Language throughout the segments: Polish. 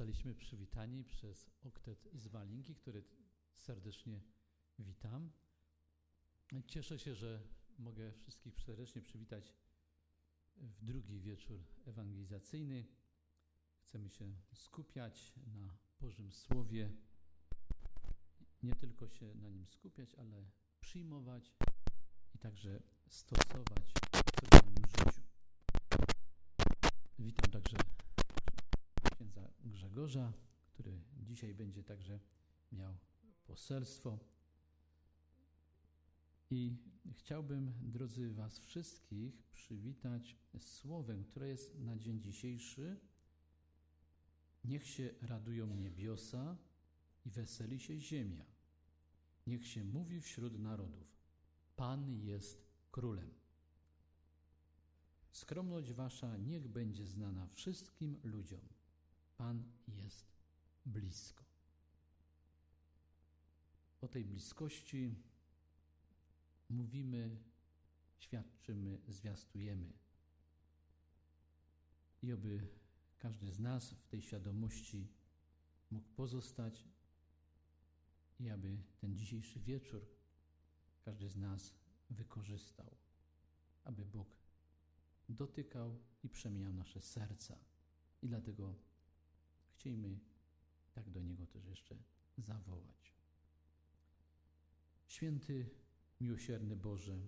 zostaliśmy przywitani przez oktet z Walinki, który serdecznie witam. Cieszę się, że mogę wszystkich serdecznie przywitać w drugi wieczór ewangelizacyjny. Chcemy się skupiać na Bożym Słowie. Nie tylko się na nim skupiać, ale przyjmować i także stosować w codziennym życiu. Witam także Grzegorza, który dzisiaj będzie także miał poselstwo. I chciałbym, drodzy Was wszystkich, przywitać słowem, które jest na dzień dzisiejszy. Niech się radują niebiosa i weseli się ziemia. Niech się mówi wśród narodów: Pan jest królem. Skromność Wasza niech będzie znana wszystkim ludziom. Pan jest blisko. O tej bliskości mówimy, świadczymy, zwiastujemy. I oby każdy z nas w tej świadomości mógł pozostać i aby ten dzisiejszy wieczór każdy z nas wykorzystał, aby Bóg dotykał i przemieniał nasze serca. I dlatego chciejmy tak do Niego też jeszcze zawołać. Święty, miłosierny Boże,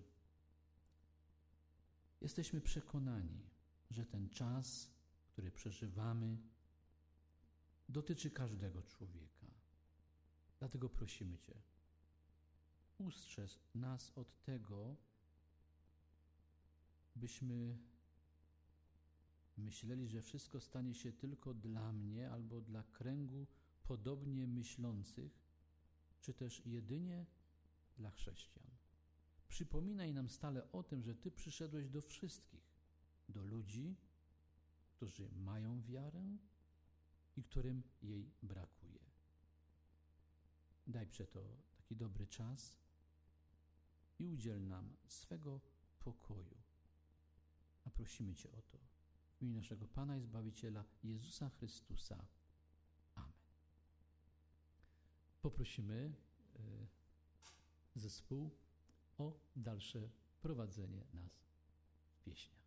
jesteśmy przekonani, że ten czas, który przeżywamy, dotyczy każdego człowieka. Dlatego prosimy Cię, ustrzeż nas od tego, byśmy myśleli, że wszystko stanie się tylko dla mnie albo dla kręgu podobnie myślących, czy też jedynie dla chrześcijan. Przypominaj nam stale o tym, że Ty przyszedłeś do wszystkich, do ludzi, którzy mają wiarę i którym jej brakuje. Daj przeto taki dobry czas i udziel nam swego pokoju. A prosimy Cię o to w imieniu naszego Pana i Zbawiciela Jezusa Chrystusa. Amen. Poprosimy y, zespół o dalsze prowadzenie nas w pieśniach.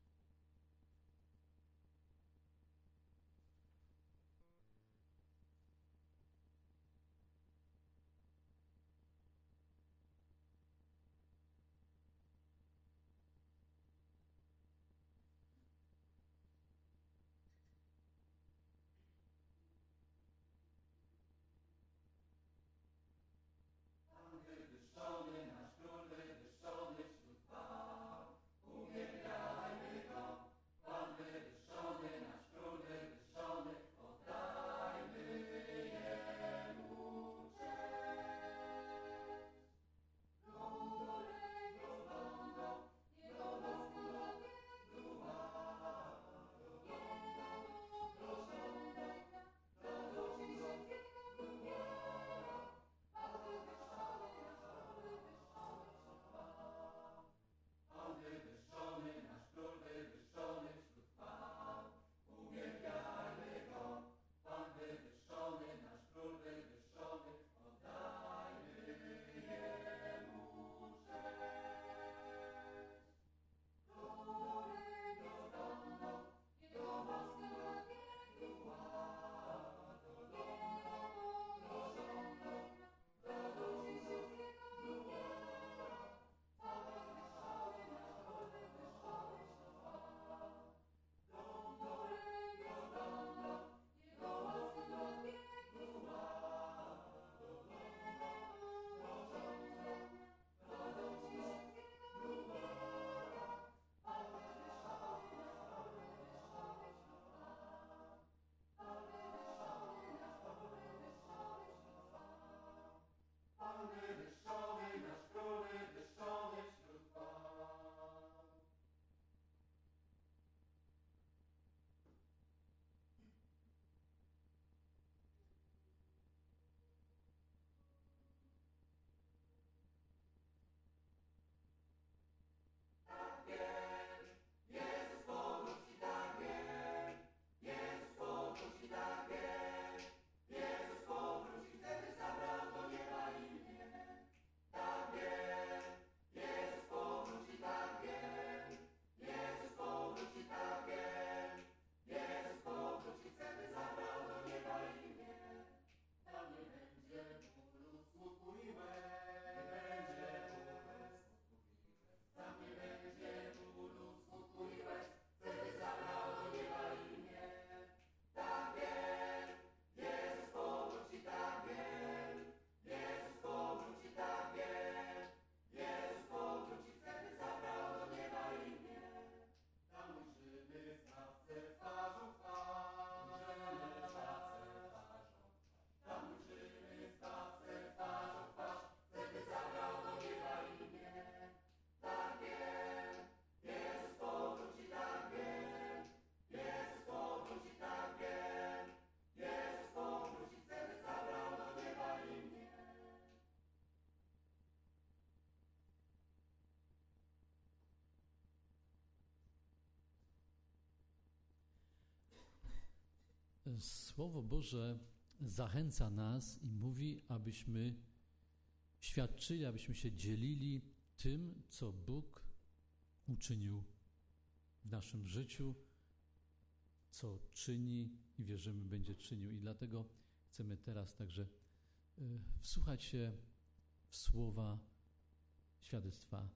Słowo Boże zachęca nas i mówi, abyśmy świadczyli, abyśmy się dzielili tym, co Bóg uczynił w naszym życiu, co czyni i wierzymy, będzie czynił. I dlatego chcemy teraz także y, wsłuchać się w słowa świadectwa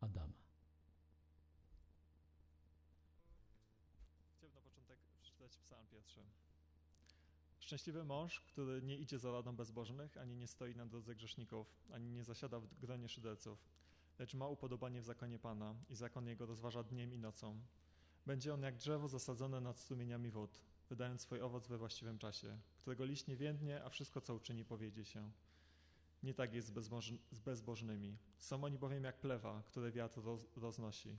Adama. Chciałbym na początek przeczytać psalm pierwszy. Szczęśliwy mąż, który nie idzie za radą bezbożnych, ani nie stoi na drodze grzeszników, ani nie zasiada w gronie szyderców, lecz ma upodobanie w zakonie Pana i zakon Jego rozważa dniem i nocą. Będzie on jak drzewo zasadzone nad strumieniami wód, wydając swój owoc we właściwym czasie, którego liść nie więdnie, a wszystko, co uczyni, powiedzie się. Nie tak jest z, bezboż z bezbożnymi. Są oni bowiem jak plewa, które wiatr roz roznosi.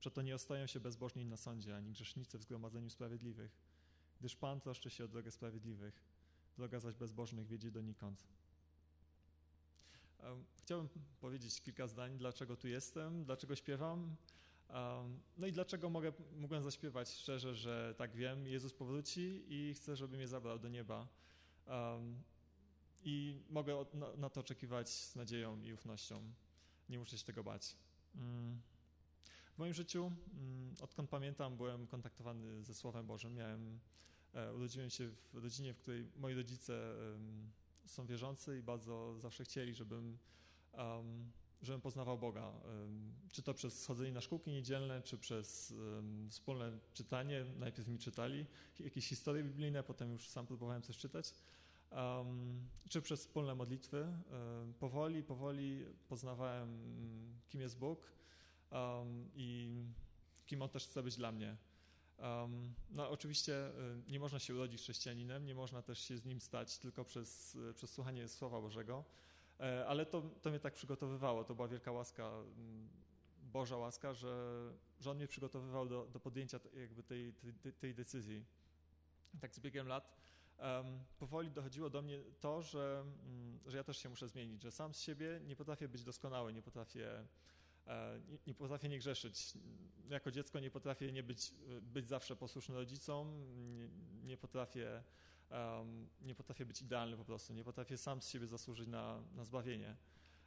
Przeto nie ostają się bezbożni na sądzie, ani grzesznicy w zgromadzeniu sprawiedliwych, gdyż Pan troszczy się o drogę sprawiedliwych, droga zaś bezbożnych wiedzie donikąd. Chciałbym powiedzieć kilka zdań, dlaczego tu jestem, dlaczego śpiewam. No i dlaczego mogę, mogłem zaśpiewać szczerze, że tak wiem, Jezus powróci i chce, żeby mnie zabrał do nieba. I mogę na to oczekiwać z nadzieją i ufnością. Nie muszę się tego bać. Mm. W moim życiu, mm, odkąd pamiętam, byłem kontaktowany ze Słowem Bożym. Miałem, urodziłem się w rodzinie, w której moi rodzice są wierzący i bardzo zawsze chcieli, żebym, um, żebym poznawał Boga. Um, czy to przez chodzenie na szkółki niedzielne, czy przez um, wspólne czytanie. Najpierw mi czytali jakieś historie biblijne, potem już sam próbowałem coś czytać. czy przez wspólne modlitwy. powoli, powoli poznawałem, kim jest Bóg i kim On też chce być dla mnie. No oczywiście y, nie można się urodzić chrześcijaninem, nie można też się z nim stać tylko przez, y, przez słuchanie Słowa Bożego, e, ale to, to mnie tak przygotowywało, to była wielka łaska, mm, Boża łaska, że, że On mnie przygotowywał do, do podjęcia jakby tej, tej, tej decyzji. Tak z biegiem lat um, powoli dochodziło do mnie to, że, um, że ja też się muszę zmienić, że sam z siebie nie potrafię być doskonały, nie potrafię E, nie potrafię nie grzeszyć. Jako dziecko nie potrafię nie być, być zawsze posłuszny rodzicom, nie, nie potrafię, um, nie potrafię być idealny po prostu, nie potrafię sam z siebie zasłużyć na, na zbawienie.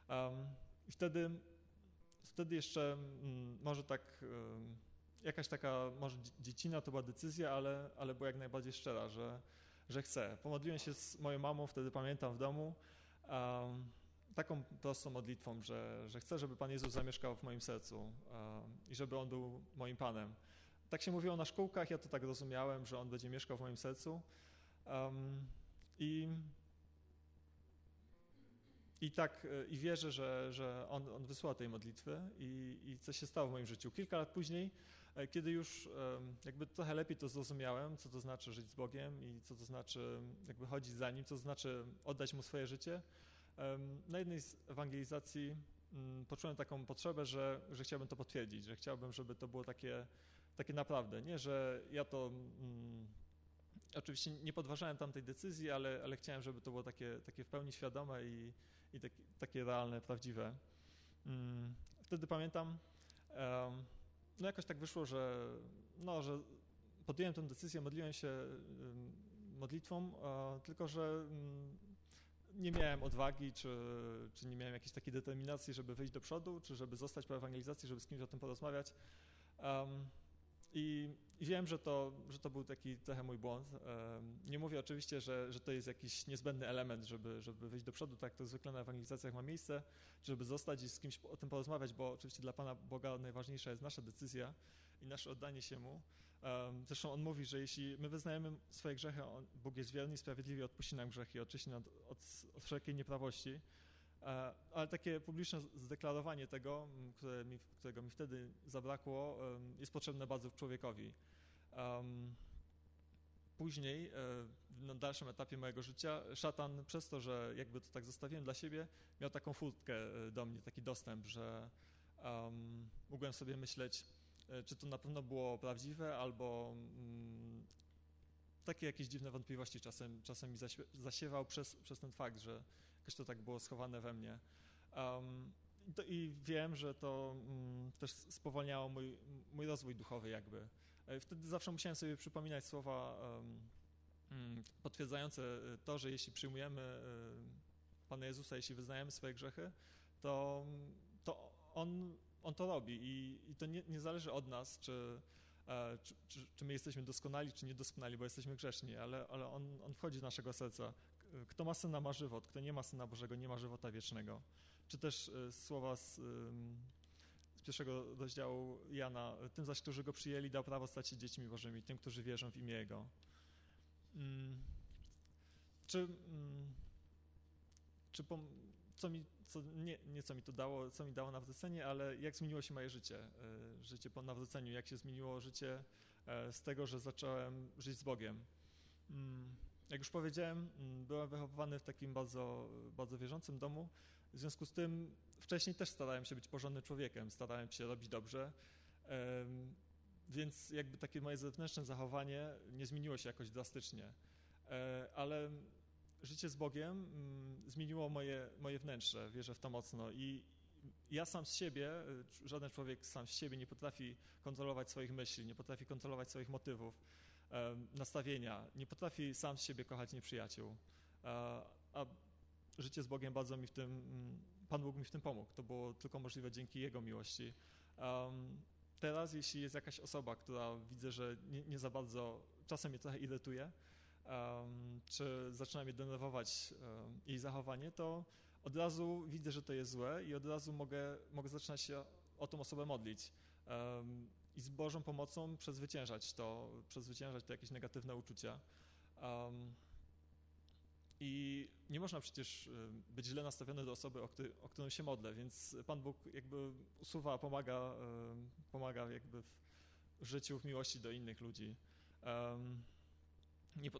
Um, I wtedy, wtedy jeszcze um, może tak, jakaś taka, może dziecina to była decyzja, ale, ale była jak najbardziej szczera, że, że chcę. Pomodliłem się z moją mamą, wtedy pamiętam w domu, taką prostą modlitwą, że, że chcę, żeby Pan Jezus zamieszkał w moim sercu i żeby On był moim Panem. Tak się mówiło na szkółkach, ja to tak rozumiałem, że On będzie mieszkał w moim sercu. I i tak, e, i wierzę, że, że on, on wysłał tej modlitwy i, i co się stało w moim życiu. Kilka lat później, e, kiedy już jakby trochę lepiej to zrozumiałem, co to znaczy żyć z Bogiem i co to znaczy jakby chodzić za Nim, co to znaczy oddać Mu swoje życie, na jednej z ewangelizacji mm, poczułem taką potrzebę, że, że chciałbym to potwierdzić, że chciałbym, żeby to było takie, takie naprawdę. Nie, że ja to. Mm, oczywiście nie podważałem tamtej decyzji, ale, ale chciałem, żeby to było takie, takie w pełni świadome i, i takie, takie realne, prawdziwe. Mm, wtedy pamiętam, no jakoś tak wyszło, że, no, że podjąłem tę decyzję, modliłem się modlitwą, tylko że nie miałem odwagi, czy, czy nie miałem jakiejś takiej determinacji, żeby wyjść do przodu, czy żeby zostać po ewangelizacji, żeby z kimś o tym porozmawiać. Um, i, I, wiem, że to, że to był taki trochę mój błąd. Um, nie mówię oczywiście, że, że to jest jakiś niezbędny element, żeby, żeby wyjść do przodu, tak to zwykle na ewangelizacjach ma miejsce, żeby zostać i z kimś o tym porozmawiać, bo oczywiście dla Pana Boga najważniejsza jest nasza decyzja i nasze oddanie się Mu. Zresztą on mówi, że jeśli my wyznajemy swoje grzechy, on, Bóg jest wierny i sprawiedliwy, odpuści nam grzechy, oczyści nas od, od, wszelkiej nieprawości. E, ale takie publiczne zdeklarowanie tego, które mi, którego mi wtedy zabrakło, jest potrzebne bardzo człowiekowi. Później, e, na dalszym etapie mojego życia, szatan przez to, że jakby to tak zostawiłem dla siebie, miał taką furtkę e, do mnie, taki dostęp, że um, mogłem sobie myśleć, czy to na pewno było prawdziwe, albo mm, takie jakieś dziwne wątpliwości czasem, czasem mi zasiewał przez, przez ten fakt, że jakoś to tak było schowane we mnie. Um, to, I wiem, że to um, też spowalniało mój, mój rozwój duchowy jakby. E, wtedy zawsze musiałem sobie przypominać słowa um, mm, potwierdzające to, że jeśli przyjmujemy Pana Jezusa, jeśli wyznajemy swoje grzechy, to, to On, on to robi i, i to nie, nie, zależy od nas, czy, czy, czy, czy, my jesteśmy doskonali, czy niedoskonali, bo jesteśmy grzeszni, ale, ale on, on wchodzi do naszego serca. Kto ma Syna ma żywot, kto nie ma Syna Bożego nie ma żywota wiecznego. Czy też słowa z pierwszego rozdziału Jana, tym zaś, którzy go przyjęli, dał prawo stać się dziećmi Bożymi, tym, którzy wierzą w imię Jego. Hmm. Czy, hmm, czy co mi, co, nie, nie co mi to dało, co mi dało nawrócenie, ale jak zmieniło się moje życie, e, życie po nawróceniu, jak się zmieniło życie e, z tego, że zacząłem żyć z Bogiem. Hmm. Jak już powiedziałem, mm, byłem wychowywany w takim bardzo, bardzo wierzącym domu, w związku z tym wcześniej też starałem się być porządnym człowiekiem, starałem się robić dobrze, więc jakby takie moje zewnętrzne zachowanie nie zmieniło się jakoś drastycznie, e, ale życie z Bogiem mm, zmieniło moje, moje wnętrze, wierzę w to mocno i ja sam z siebie, żaden człowiek sam z siebie nie potrafi kontrolować swoich myśli, nie potrafi kontrolować swoich motywów, nastawienia, nie potrafi sam z siebie kochać nieprzyjaciół, a życie z Bogiem bardzo mi w tym, mm, Pan Bóg mi w tym pomógł. To było tylko możliwe dzięki Jego miłości. Teraz, jeśli jest jakaś osoba, która widzę, że nie, nie za bardzo, czasem mnie trochę irytuje, um, czy zaczyna mnie denerwować um, jej zachowanie, to od razu widzę, że to jest złe i od razu mogę, mogę zaczynać się o tą osobę modlić um, i z Bożą pomocą przezwyciężać to, przezwyciężać te jakieś negatywne uczucia. Um, i nie można przecież być źle nastawiony do osoby, o, który, o którą się modlę, więc Pan Bóg jakby usuwa, pomaga, pomaga jakby w życiu, w miłości do innych ludzi. Nie,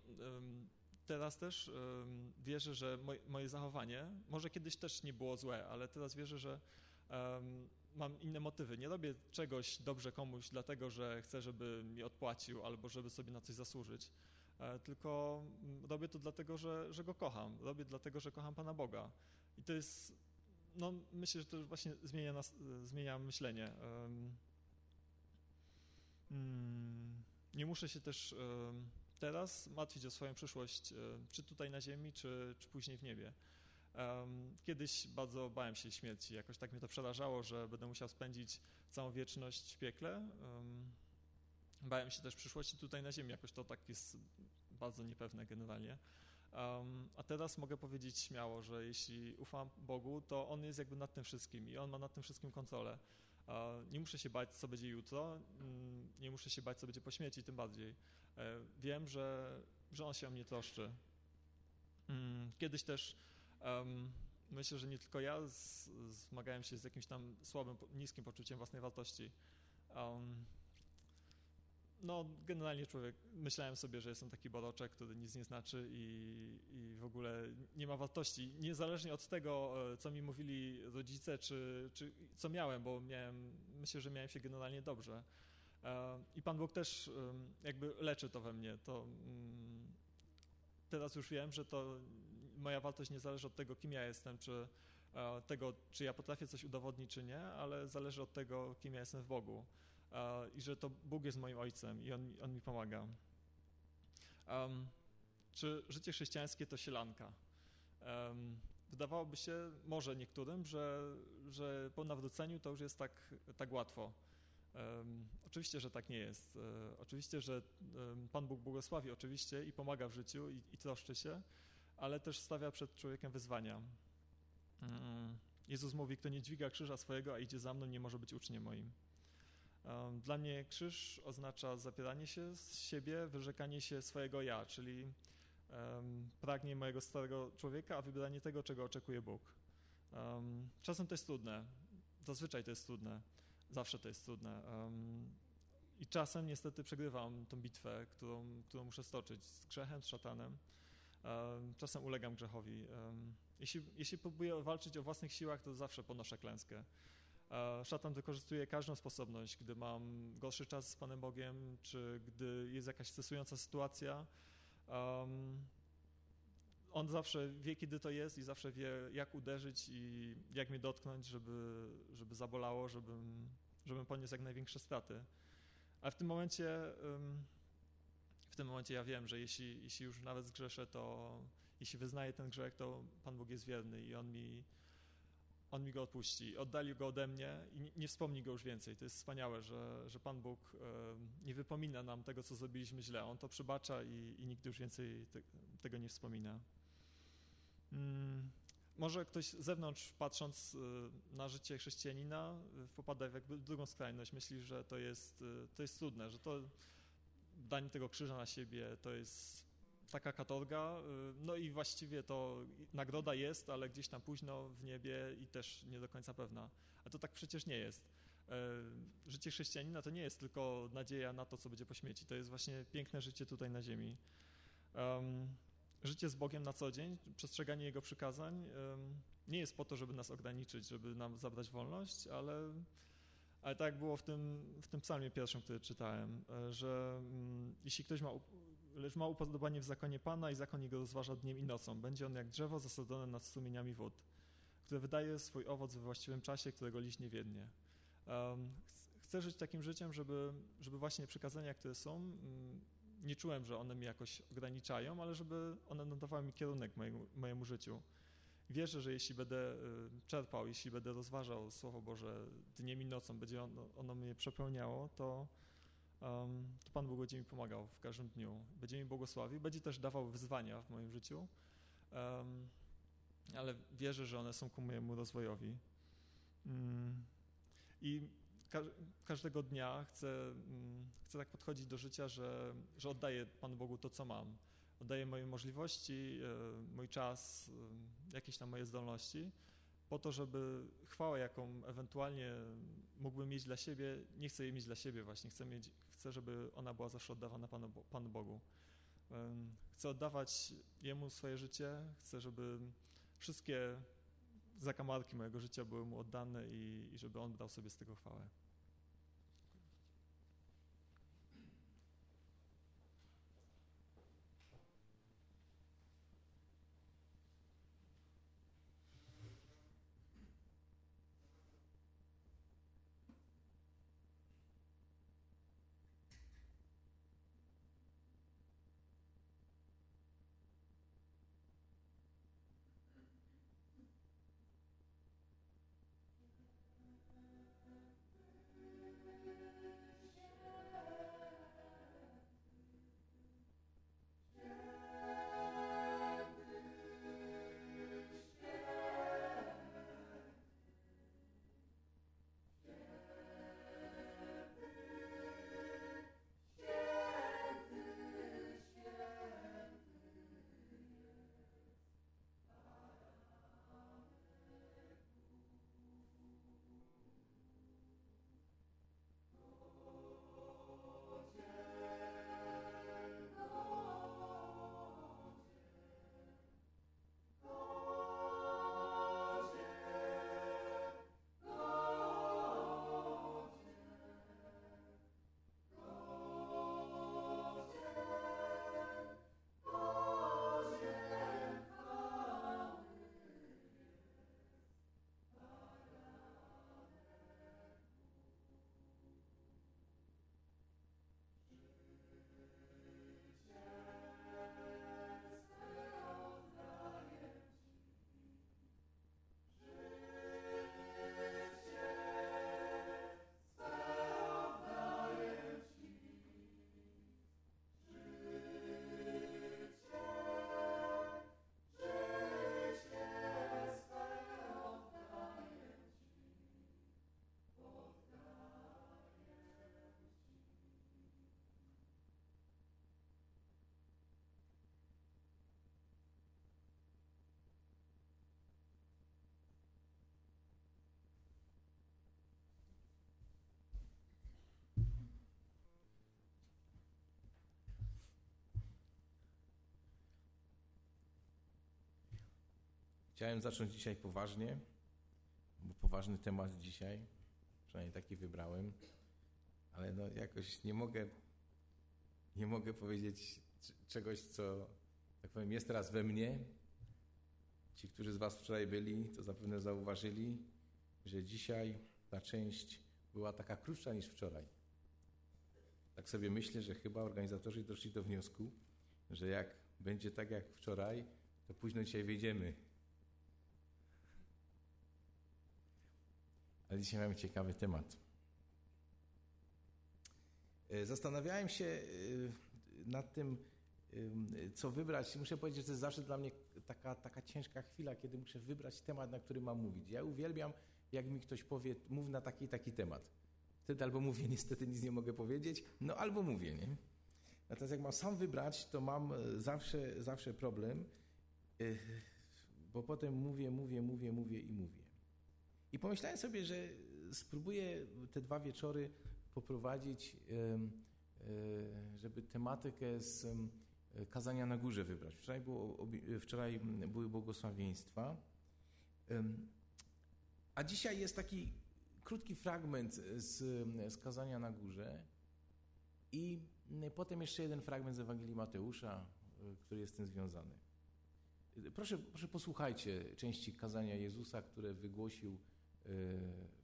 teraz też wierzę, że moje zachowanie, może kiedyś też nie było złe, ale teraz wierzę, że mam inne motywy. Nie robię czegoś dobrze komuś, dlatego że chcę, żeby mi odpłacił albo żeby sobie na coś zasłużyć E, tylko mm, robię to dlatego, że, że go kocham. Robię dlatego, że kocham Pana Boga. I to jest, no myślę, że to właśnie zmienia, nas, zmienia myślenie. Mm, nie muszę się też teraz martwić o swoją przyszłość, e, czy tutaj na ziemi, czy, czy później w niebie. Kiedyś bardzo bałem się śmierci, jakoś tak mnie to przerażało, że będę musiał spędzić całą wieczność w piekle. Bałem się też przyszłości tutaj na ziemi, jakoś to tak jest bardzo niepewne generalnie. Um, a teraz mogę powiedzieć śmiało, że jeśli ufam Bogu, to On jest jakby nad tym wszystkim i On ma nad tym wszystkim kontrolę. Nie muszę się bać, co będzie jutro, um, nie muszę się bać, co będzie po śmierci, tym bardziej. Uh, wiem, że, że On się o mnie troszczy. Um, kiedyś też myślę, że nie tylko ja zmagałem się z jakimś tam słabym, niskim poczuciem własnej wartości no, generalnie człowiek, myślałem sobie, że jestem taki boroczek, który nic nie znaczy i, i w ogóle nie ma wartości, niezależnie od tego, e, co mi mówili rodzice, czy, czy co miałem, bo miałem, myślę, że miałem się generalnie dobrze. E, I Pan Bóg też jakby leczy to we mnie. To, mm, teraz już wiem, że to moja wartość nie zależy od tego, kim ja jestem, czy e, tego, czy ja potrafię coś udowodnić, czy nie, ale zależy od tego, kim ja jestem w Bogu i że to Bóg jest moim ojcem i On, on mi pomaga. Um, czy życie chrześcijańskie to sielanka? Um, wydawałoby się może niektórym, że, że po nawróceniu to już jest tak, tak łatwo. Um, oczywiście, że tak nie jest. E, oczywiście, że Pan Bóg błogosławi oczywiście i pomaga w życiu i, i troszczy się, ale też stawia przed człowiekiem wyzwania. Mm. Jezus mówi, kto nie dźwiga krzyża swojego, a idzie za mną, nie może być uczniem moim. Dla mnie krzyż oznacza zapieranie się z siebie, wyrzekanie się swojego ja, czyli um, pragnie mojego starego człowieka, a wybieranie tego, czego oczekuje Bóg. Um, czasem to jest trudne, zazwyczaj to jest trudne, zawsze to jest trudne. Um, I czasem niestety przegrywam tą bitwę, którą, którą muszę stoczyć z grzechem, z szatanem. Czasem ulegam grzechowi. Jeśli, jeśli próbuję walczyć o własnych siłach, to zawsze ponoszę klęskę. Szatan wykorzystuje każdą sposobność, gdy mam gorszy czas z Panem Bogiem, czy gdy jest jakaś stresująca sytuacja. Um, on zawsze wie, kiedy to jest i zawsze wie, jak uderzyć i jak mnie dotknąć, żeby, żeby zabolało, żebym, żebym poniósł jak największe straty. A w tym momencie, w tym momencie ja wiem, że jeśli, jeśli już nawet zgrzeszę, to jeśli wyznaję ten grzech, to Pan Bóg jest wierny i On mi, on mi go odpuści. Oddali go ode mnie i nie, wspomni go już więcej. To jest wspaniałe, że, że Pan Bóg e, nie wypomina nam tego, co zrobiliśmy źle. On to przebacza i, i nigdy już więcej te, tego nie wspomina. Mm, może ktoś z zewnątrz, patrząc e, na życie chrześcijanina, popada w jakby drugą skrajność. Myśli, że to jest, e, to jest cudne, że to danie tego krzyża na siebie to jest taka katorga, y, no i właściwie to nagroda jest, ale gdzieś tam późno w niebie i też nie do końca pewna. A to tak przecież nie jest. Y, życie chrześcijanina to nie jest tylko nadzieja na to, co będzie po śmierci. To jest właśnie piękne życie tutaj na ziemi. Życie z Bogiem na co dzień, przestrzeganie Jego przykazań nie jest po to, żeby nas ograniczyć, żeby nam zabrać wolność, ale ale tak było w tym, w tym psalmie pierwszym, który czytałem, e, że mm, jeśli ktoś ma, lecz ma upodobanie w zakonie Pana i zakon jego rozważa dniem i nocą, będzie on jak drzewo zasadzone nad strumieniami wód, które wydaje swój owoc we właściwym czasie, którego liść nie wiednie. Chcę żyć takim życiem, żeby, żeby właśnie przykazania, które są, nie czułem, że one mnie jakoś ograniczają, ale żeby one nadawały mi kierunek mojemu, mojemu życiu. Wierzę, że jeśli będę y, czerpał, jeśli będę rozważał Słowo Boże dniem i nocą, będzie ono, ono mnie przepełniało, to, to Pan Bóg będzie mi pomagał w każdym dniu. Będzie mi błogosławił, będzie też dawał wyzwania w moim życiu, ale wierzę, że one są ku mojemu rozwojowi. Um, I ka każdego dnia chcę, mm, chcę tak podchodzić do życia, że, że oddaję Panu Bogu to, co mam oddaję moje możliwości, e, mój czas, e, jakieś tam moje zdolności, po to, żeby chwałę, jaką ewentualnie mógłbym mieć dla siebie, nie chcę jej mieć dla siebie właśnie, chcę, mieć, chcę żeby ona była zawsze oddawana Panu, Panu Bogu. Chcę oddawać Jemu swoje życie, chcę, żeby wszystkie zakamarki mojego życia były Mu oddane i, i żeby On dał sobie z tego chwałę. Chciałem zacząć dzisiaj poważnie, bo poważny temat dzisiaj, przynajmniej taki wybrałem, ale no jakoś nie mogę, nie mogę powiedzieć czegoś, co, tak powiem, jest teraz we mnie. Ci, którzy z Was wczoraj byli, to zapewne zauważyli, że dzisiaj ta część była taka krótsza niż wczoraj. Tak sobie myślę, że chyba organizatorzy doszli do wniosku, że jak będzie tak jak wczoraj, to późno dzisiaj wyjdziemy. Ale dzisiaj mamy ciekawy temat. E, zastanawiałem się e, nad tym, e, co wybrać. Muszę powiedzieć, że to jest zawsze dla mnie taka, taka ciężka chwila, kiedy muszę wybrać temat, na który mam mówić. Ja uwielbiam, jak mi ktoś powie, mów na taki taki temat. Wtedy albo mówię, niestety nic nie mogę powiedzieć, no albo mówię, nie? Natomiast jak mam sam wybrać, to mam zawsze, zawsze problem, bo potem mówię, mówię, mówię, mówię i mówię. I pomyślałem sobie, że spróbuję te dwa wieczory poprowadzić, żeby tematykę z kazania na górze wybrać. Wczoraj, było, wczoraj były błogosławieństwa, a dzisiaj jest taki krótki fragment z, z kazania na górze i potem jeszcze jeden fragment z Ewangelii Mateusza, który jest z tym związany. Proszę, proszę posłuchajcie części kazania Jezusa, które wygłosił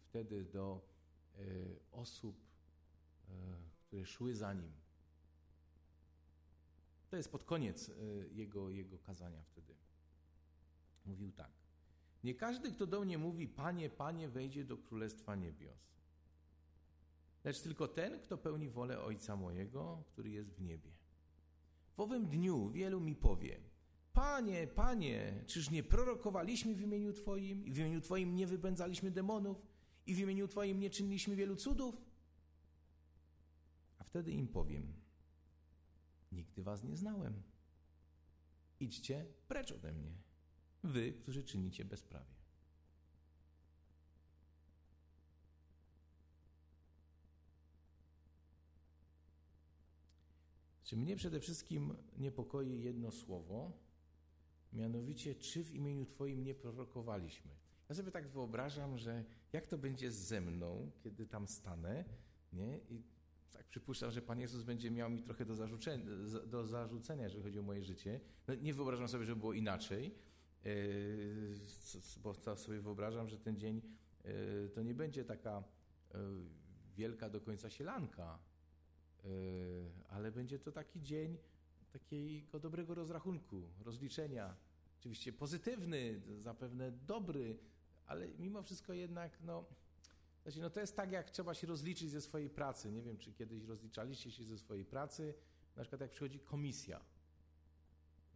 wtedy do osób, które szły za nim. To jest pod koniec jego, jego kazania wtedy. Mówił tak. Nie każdy, kto do mnie mówi, Panie, Panie, wejdzie do Królestwa Niebios. Lecz tylko ten, kto pełni wolę Ojca mojego, który jest w niebie. W owym dniu wielu mi powie, Panie, Panie, czyż nie prorokowaliśmy w imieniu Twoim i w imieniu Twoim nie wypędzaliśmy demonów i w imieniu Twoim nie czyniliśmy wielu cudów? A wtedy im powiem, nigdy Was nie znałem. Idźcie precz ode mnie, Wy, którzy czynicie bezprawie. Czy mnie przede wszystkim niepokoi jedno słowo, mianowicie, czy w imieniu Twoim nie prorokowaliśmy? Ja sobie tak wyobrażam, że jak to będzie ze mną, kiedy tam stanę, nie? I tak przypuszczam, że Pan Jezus będzie miał mi trochę do zarzucenia, do zarzucenia jeżeli chodzi o moje życie. No, nie wyobrażam sobie, żeby było inaczej, yy, bo sobie wyobrażam, że ten dzień yy, to nie będzie taka yy, wielka do końca sielanka, ale będzie to taki dzień takiego dobrego rozrachunku, rozliczenia. Oczywiście pozytywny, zapewne dobry, ale mimo wszystko jednak, no, znaczy, no to jest tak, jak trzeba się rozliczyć ze swojej pracy. Nie wiem, czy kiedyś rozliczaliście się ze swojej pracy, na przykład jak przychodzi komisja.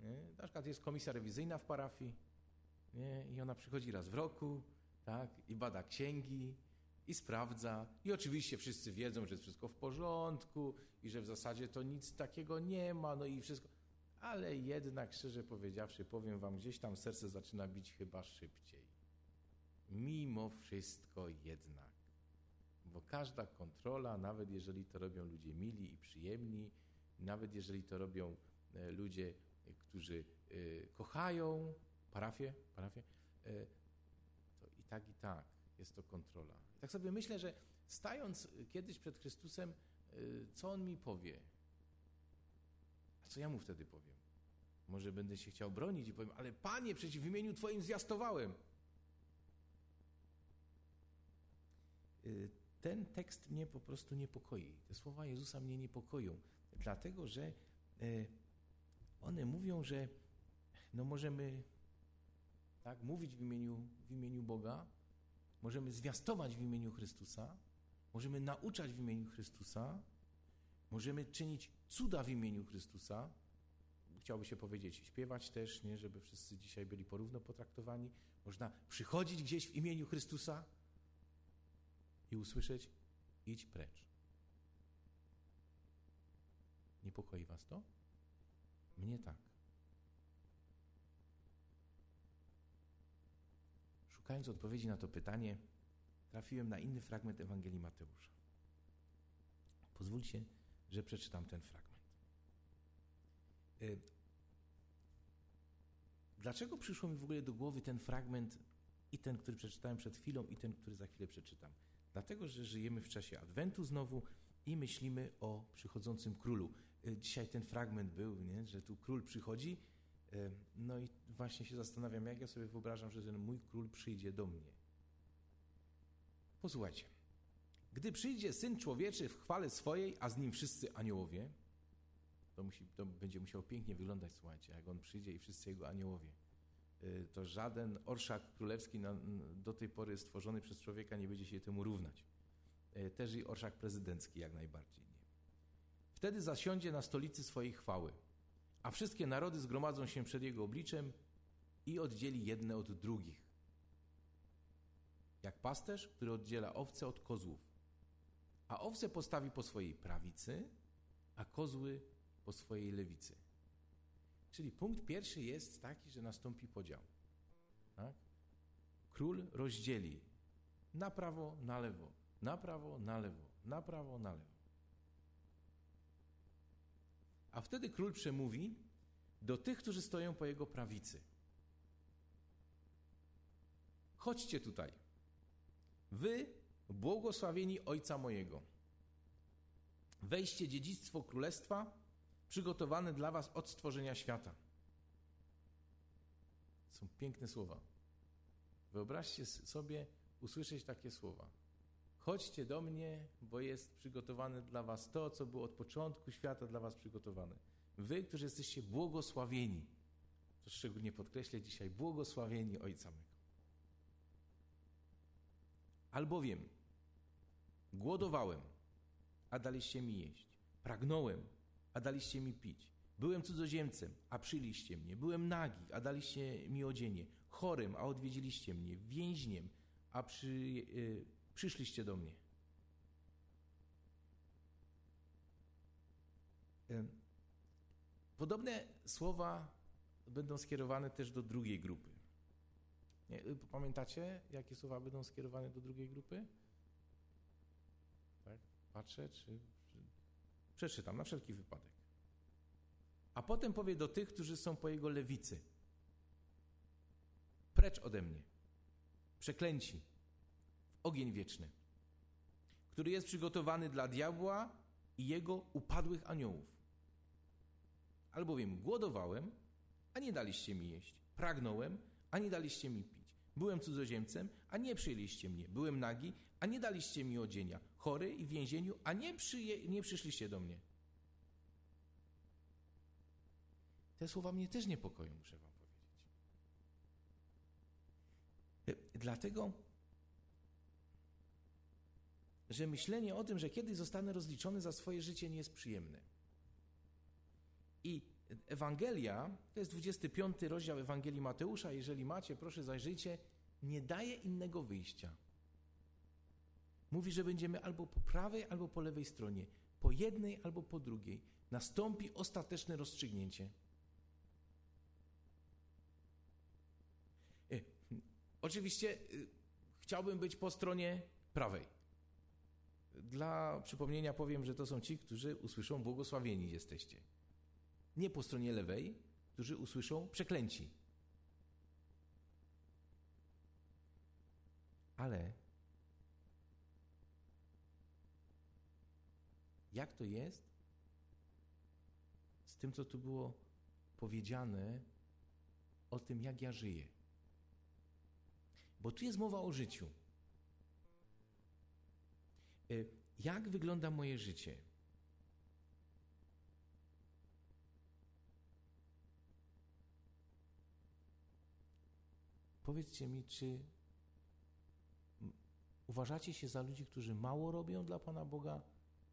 Nie? Na przykład jest komisja rewizyjna w parafii nie? i ona przychodzi raz w roku tak? i bada księgi i sprawdza. I oczywiście wszyscy wiedzą, że jest wszystko w porządku i że w zasadzie to nic takiego nie ma, no i wszystko. Ale jednak, szczerze powiedziawszy, powiem wam, gdzieś tam serce zaczyna bić chyba szybciej. Mimo wszystko jednak. Bo każda kontrola, nawet jeżeli to robią ludzie mili i przyjemni, nawet jeżeli to robią e, ludzie, e, którzy e, kochają parafię, parafię to i tak, i tak jest to kontrola. I tak sobie myślę, że stając kiedyś przed Chrystusem, co On mi powie? A co ja Mu wtedy powiem? Może będę się chciał bronić i powiem, ale Panie, przeciw imieniu Twoim zwiastowałem. ten tekst mnie po prostu niepokoi. Te słowa Jezusa mnie niepokoją, dlatego że e, one mówią, że no możemy tak mówić w imieniu, w imieniu Boga, możemy zwiastować w imieniu Chrystusa, możemy nauczać w imieniu Chrystusa, możemy czynić cuda w imieniu Chrystusa. Chciałoby się powiedzieć, śpiewać też, nie, żeby wszyscy dzisiaj byli porówno potraktowani. Można przychodzić gdzieś w imieniu Chrystusa, i usłyszeć: idź precz. Niepokoi Was to? Mnie tak. Szukając odpowiedzi na to pytanie, trafiłem na inny fragment Ewangelii Mateusza. Pozwólcie, że przeczytam ten fragment. Y, dlaczego przyszło mi w ogóle do głowy ten fragment i ten, który przeczytałem przed chwilą, i ten, który za chwilę przeczytam? Dlatego, że żyjemy w czasie Adwentu znowu i myślimy o przychodzącym królu. E, dzisiaj ten fragment był, nie? że tu król przychodzi. E, no i właśnie się zastanawiam, jak ja sobie wyobrażam, że ten mój król przyjdzie do mnie. Posłuchajcie. Gdy przyjdzie Syn Człowieczy w chwale swojej, a z nim wszyscy aniołowie, to, musi, to będzie musiał pięknie wyglądać, słuchajcie, jak on przyjdzie i wszyscy jego aniołowie. Y, to żaden orszak królewski do tej pory stworzony przez człowieka nie będzie się temu równać. Y, też i orszak prezydencki jak najbardziej nie. Wtedy zasiądzie na stolicy swojej chwały, a wszystkie narody zgromadzą się przed jego obliczem i oddzieli jedne od drugich. Jak pasterz, który oddziela owce od kozłów. A owce postawi po swojej prawicy, a kozły po swojej lewicy. Czyli punkt pierwszy jest taki, że nastąpi podział. Tak? Król rozdzieli na prawo, na lewo, na prawo, na lewo, na prawo, na lewo. A wtedy król przemówi do tych, którzy stoją po jego prawicy. Chodźcie tutaj. Wy, błogosławieni Ojca mojego. Weźcie dziedzictwo królestwa przygotowane dla was od stworzenia świata. Są piękne słowa. Wyobraźcie sobie usłyszeć takie słowa. Chodźcie do mnie, bo jest przygotowane dla was to, co było od początku świata dla was przygotowane. Wy, którzy jesteście błogosławieni. To szczególnie podkreślę dzisiaj, błogosławieni Ojca mego. Albowiem głodowałem, a daliście mi jeść. Pragnąłem, a daliście mi pić. Byłem cudzoziemcem, a przyjęliście mnie. Byłem nagi, a daliście mi odzienie. Chorym, a odwiedziliście mnie. Więźniem, a przy, yy, przyszliście do mnie. Podobne słowa będą skierowane też do drugiej grupy. Y, pamiętacie, jakie słowa będą skierowane do drugiej grupy? Tak? Patrzę, czy Przeczytam na wszelki wypadek. A potem powie do tych, którzy są po jego lewicy: Precz ode mnie, przeklęci, ogień wieczny, który jest przygotowany dla diabła i jego upadłych aniołów. Albowiem głodowałem, a nie daliście mi jeść. Pragnąłem, a nie daliście mi pić. Byłem cudzoziemcem, a nie przyjęliście mnie. Byłem nagi, a nie daliście mi odzienia chory i w więzieniu, a nie, przyje, nie przyszliście do mnie. Te słowa mnie też niepokoją, muszę wam powiedzieć. E, dlatego, że myślenie o tym, że kiedyś zostanę rozliczony za swoje życie, nie jest przyjemne. I Ewangelia, to jest 25 rozdział Ewangelii Mateusza, jeżeli macie, proszę zajrzyjcie, nie daje innego wyjścia. Mówi, że będziemy albo po prawej, albo po lewej stronie, po jednej albo po drugiej. Nastąpi ostateczne rozstrzygnięcie. E, oczywiście e, chciałbym być po stronie prawej. Dla przypomnienia powiem, że to są ci, którzy usłyszą błogosławieni jesteście. Nie po stronie lewej, którzy usłyszą przeklęci. Ale Jak to jest z tym, co tu było powiedziane o tym, jak ja żyję? Bo tu jest mowa o życiu. E, jak wygląda moje życie? Powiedzcie mi, czy uważacie się za ludzi, którzy mało robią dla Pana Boga,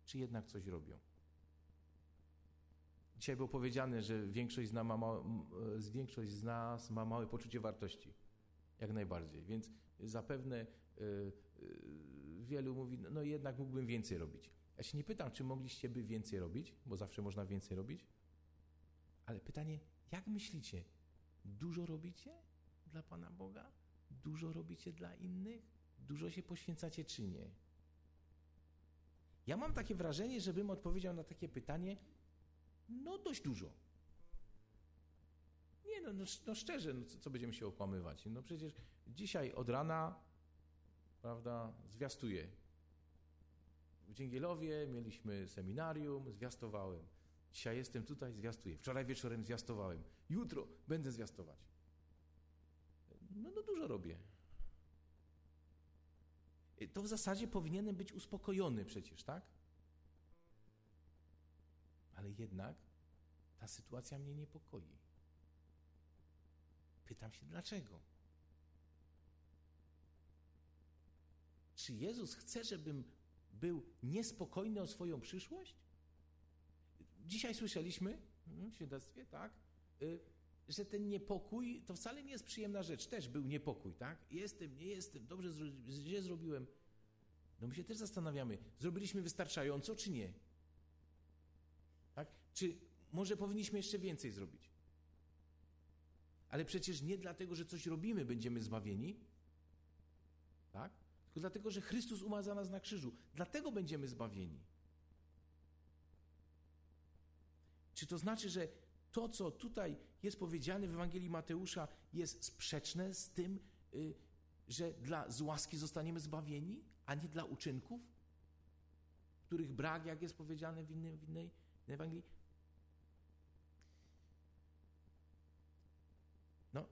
czy jednak coś robią. Dzisiaj było powiedziane, że większość z, ma większość z nas ma małe poczucie wartości. Jak najbardziej. Więc zapewne y, y, wielu mówi, no, no jednak mógłbym więcej robić. Ja się nie pytam, czy mogliście by więcej robić, bo zawsze można więcej robić. Ale pytanie, jak myślicie? Dużo robicie dla Pana Boga? Dużo robicie dla innych? Dużo się poświęcacie, czy nie? Ja mam takie wrażenie, żebym odpowiedział na takie pytanie, no dość dużo. Nie, no, no, no szczerze, no, co, co, będziemy się okłamywać? No przecież dzisiaj od rana, prawda, zwiastuję. W Dzięgielowie mieliśmy seminarium, zwiastowałem. Dzisiaj jestem tutaj, zwiastuję. Wczoraj wieczorem zwiastowałem. Jutro będę zwiastować. No, no dużo robię. to w zasadzie powinienem być uspokojony przecież, tak? Ale jednak ta sytuacja mnie niepokoi. Pytam się dlaczego. Czy Jezus chce, żebym był niespokojny o swoją przyszłość? Dzisiaj słyszeliśmy w świadectwie, tak, y, że ten niepokój to wcale nie jest przyjemna rzecz. Też był niepokój, tak? Jestem, nie jestem, dobrze źle zrobiłem. No my się też zastanawiamy, zrobiliśmy wystarczająco czy nie? Tak? Czy może powinniśmy jeszcze więcej zrobić? Ale przecież nie dlatego, że coś robimy, będziemy zbawieni, tak? Tylko dlatego, że Chrystus umarł za nas na krzyżu. Dlatego będziemy zbawieni. Czy to znaczy, że to, co tutaj jest powiedziane w Ewangelii Mateusza, jest sprzeczne z tym, y, że dla z łaski zostaniemy zbawieni, a nie dla uczynków, których brak, jak jest powiedziane w, w innej Ewangelii? No,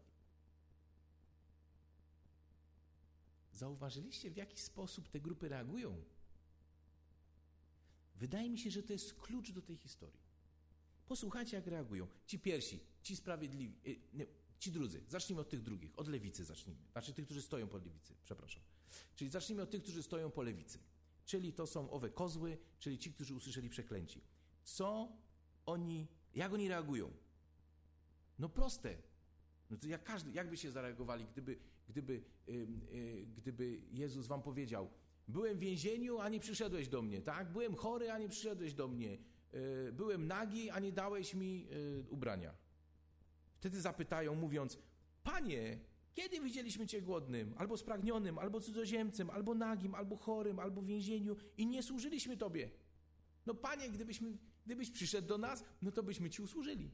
zauważyliście, w jaki sposób te grupy reagują? Wydaje mi się, że to jest klucz do tej historii. Posłuchajcie, jak reagują. Ci pierwsi, ci sprawiedliwi, y, nie, ci drudzy. Zacznijmy od tych drugich, od lewicy zacznijmy. Znaczy tych, którzy stoją po lewicy, przepraszam. Czyli zacznijmy od tych, którzy stoją po lewicy. Czyli to są owe kozły, czyli ci, którzy usłyszeli przeklęci. Co oni, jak oni reagują? No proste. No to jak każdy, jakby się zareagowali, gdyby, gdyby, yy, gdyby Jezus wam powiedział, byłem w więzieniu, a nie przyszedłeś do mnie, tak? Byłem chory, a nie przyszedłeś do mnie Y, byłem nagi, a nie dałeś mi y, ubrania. Wtedy zapytają, mówiąc, Panie, kiedy widzieliśmy Cię głodnym, albo spragnionym, albo cudzoziemcem, albo nagim, albo chorym, albo w więzieniu i nie służyliśmy Tobie? No Panie, gdybyśmy, gdybyś przyszedł do nas, no to byśmy Ci usłużyli.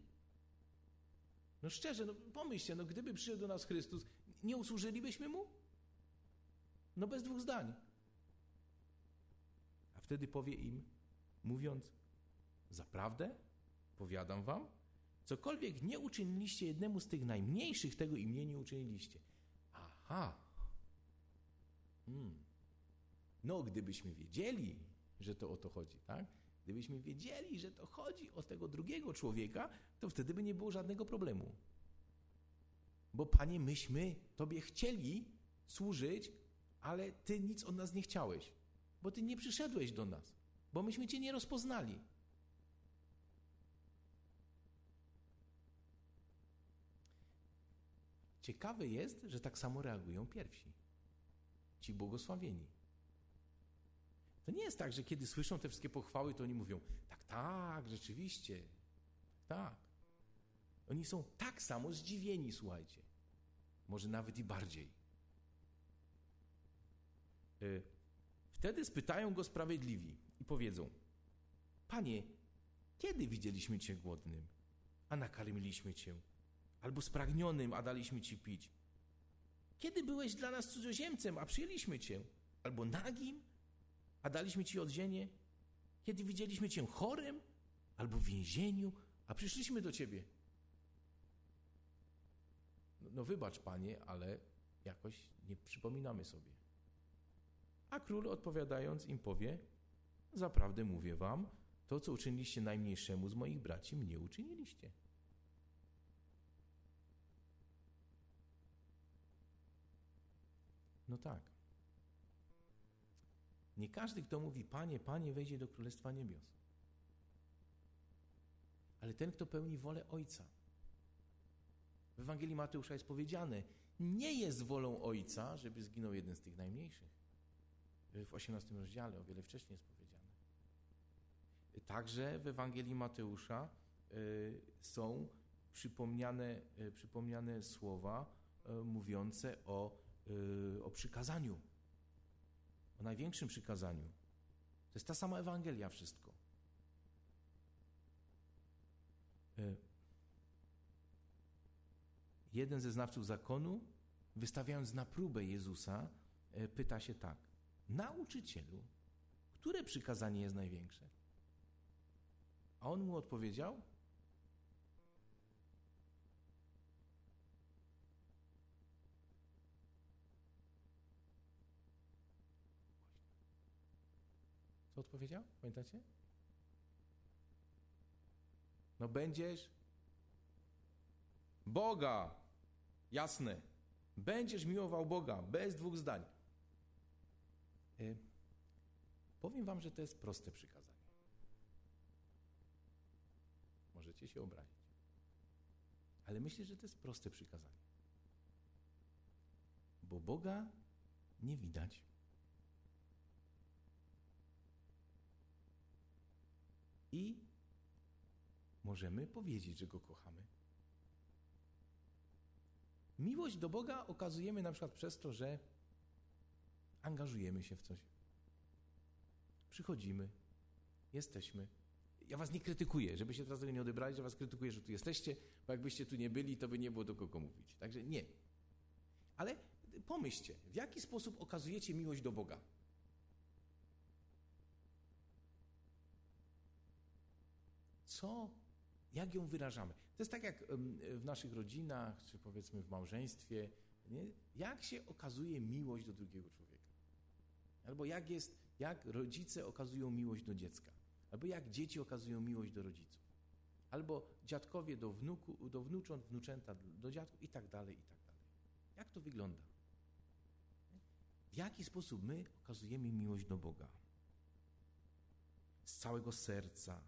No szczerze, no pomyślcie, no gdyby przyszedł do nas Chrystus, nie usłużylibyśmy Mu? No bez dwóch zdań. A wtedy powie im, mówiąc, Zaprawdę? Powiadam wam, cokolwiek nie uczyniliście jednemu z tych najmniejszych, tego im nie uczyniliście. Aha. Hmm. No, gdybyśmy wiedzieli, że to o to chodzi, tak? Gdybyśmy wiedzieli, że to chodzi o tego drugiego człowieka, to wtedy by nie było żadnego problemu. Bo Panie, myśmy Tobie chcieli służyć, ale Ty nic od nas nie chciałeś, bo Ty nie przyszedłeś do nas, bo myśmy Cię nie rozpoznali. Ciekawe jest, że tak samo reagują pierwsi, ci błogosławieni. To nie jest tak, że kiedy słyszą te wszystkie pochwały, to oni mówią: tak, tak, rzeczywiście, tak. Oni są tak samo zdziwieni, słuchajcie. Może nawet i bardziej. E, wtedy spytają go sprawiedliwi i powiedzą: Panie, kiedy widzieliśmy Cię głodnym, a nakarmiliśmy Cię? albo spragnionym, a daliśmy ci pić? Kiedy byłeś dla nas cudzoziemcem, a przyjęliśmy cię? Albo nagim, a daliśmy ci odzienie? Kiedy widzieliśmy cię chorym, albo w więzieniu, a przyszliśmy do ciebie? No, wybacz, panie, ale jakoś nie przypominamy sobie. A król odpowiadając im powie: Zaprawdę mówię wam, to co uczyniliście najmniejszemu z moich braci, mnie uczyniliście. No tak. Nie każdy, kto mówi Panie, Panie, wejdzie do Królestwa Niebios. Ale ten, kto pełni wolę Ojca. W Ewangelii Mateusza jest powiedziane, nie jest wolą Ojca, żeby zginął jeden z tych najmniejszych. W 18 rozdziale, o wiele wcześniej jest powiedziane. Także w Ewangelii Mateusza y, są przypomniane, y, przypomniane słowa y, mówiące o o przykazaniu, o największym przykazaniu. To jest ta sama Ewangelia, wszystko. Jeden ze znawców zakonu, wystawiając na próbę Jezusa, y, pyta się tak: Nauczycielu, które przykazanie jest największe? A on mu odpowiedział: Co odpowiedział? Pamiętacie? No będziesz Boga. Jasne. Będziesz miłował Boga, bez dwóch zdań. Y powiem wam, że to jest proste przykazanie. Możecie się obrazić. Ale myślę, że to jest proste przykazanie. Bo Boga nie widać. I możemy powiedzieć, że Go kochamy. Miłość do Boga okazujemy na przykład przez to, że angażujemy się w coś. Przychodzimy, jesteśmy. Ja was nie krytykuję, żebyście teraz tego nie odebrali, że was krytykuję, że tu jesteście, bo jakbyście tu nie byli, to by nie było do kogo mówić. Także nie. Ale pomyślcie, w jaki sposób okazujecie miłość do Boga? Co, jak ją wyrażamy? To jest tak jak w naszych rodzinach, czy powiedzmy w małżeństwie, nie? jak się okazuje miłość do drugiego człowieka. Albo jak jest, jak rodzice okazują miłość do dziecka. Albo jak dzieci okazują miłość do rodziców. Albo dziadkowie do, wnuku, do wnucząt, wnuczęta do dziadków i tak dalej, i tak dalej. Jak to wygląda? W jaki sposób my okazujemy miłość do Boga? Z całego serca,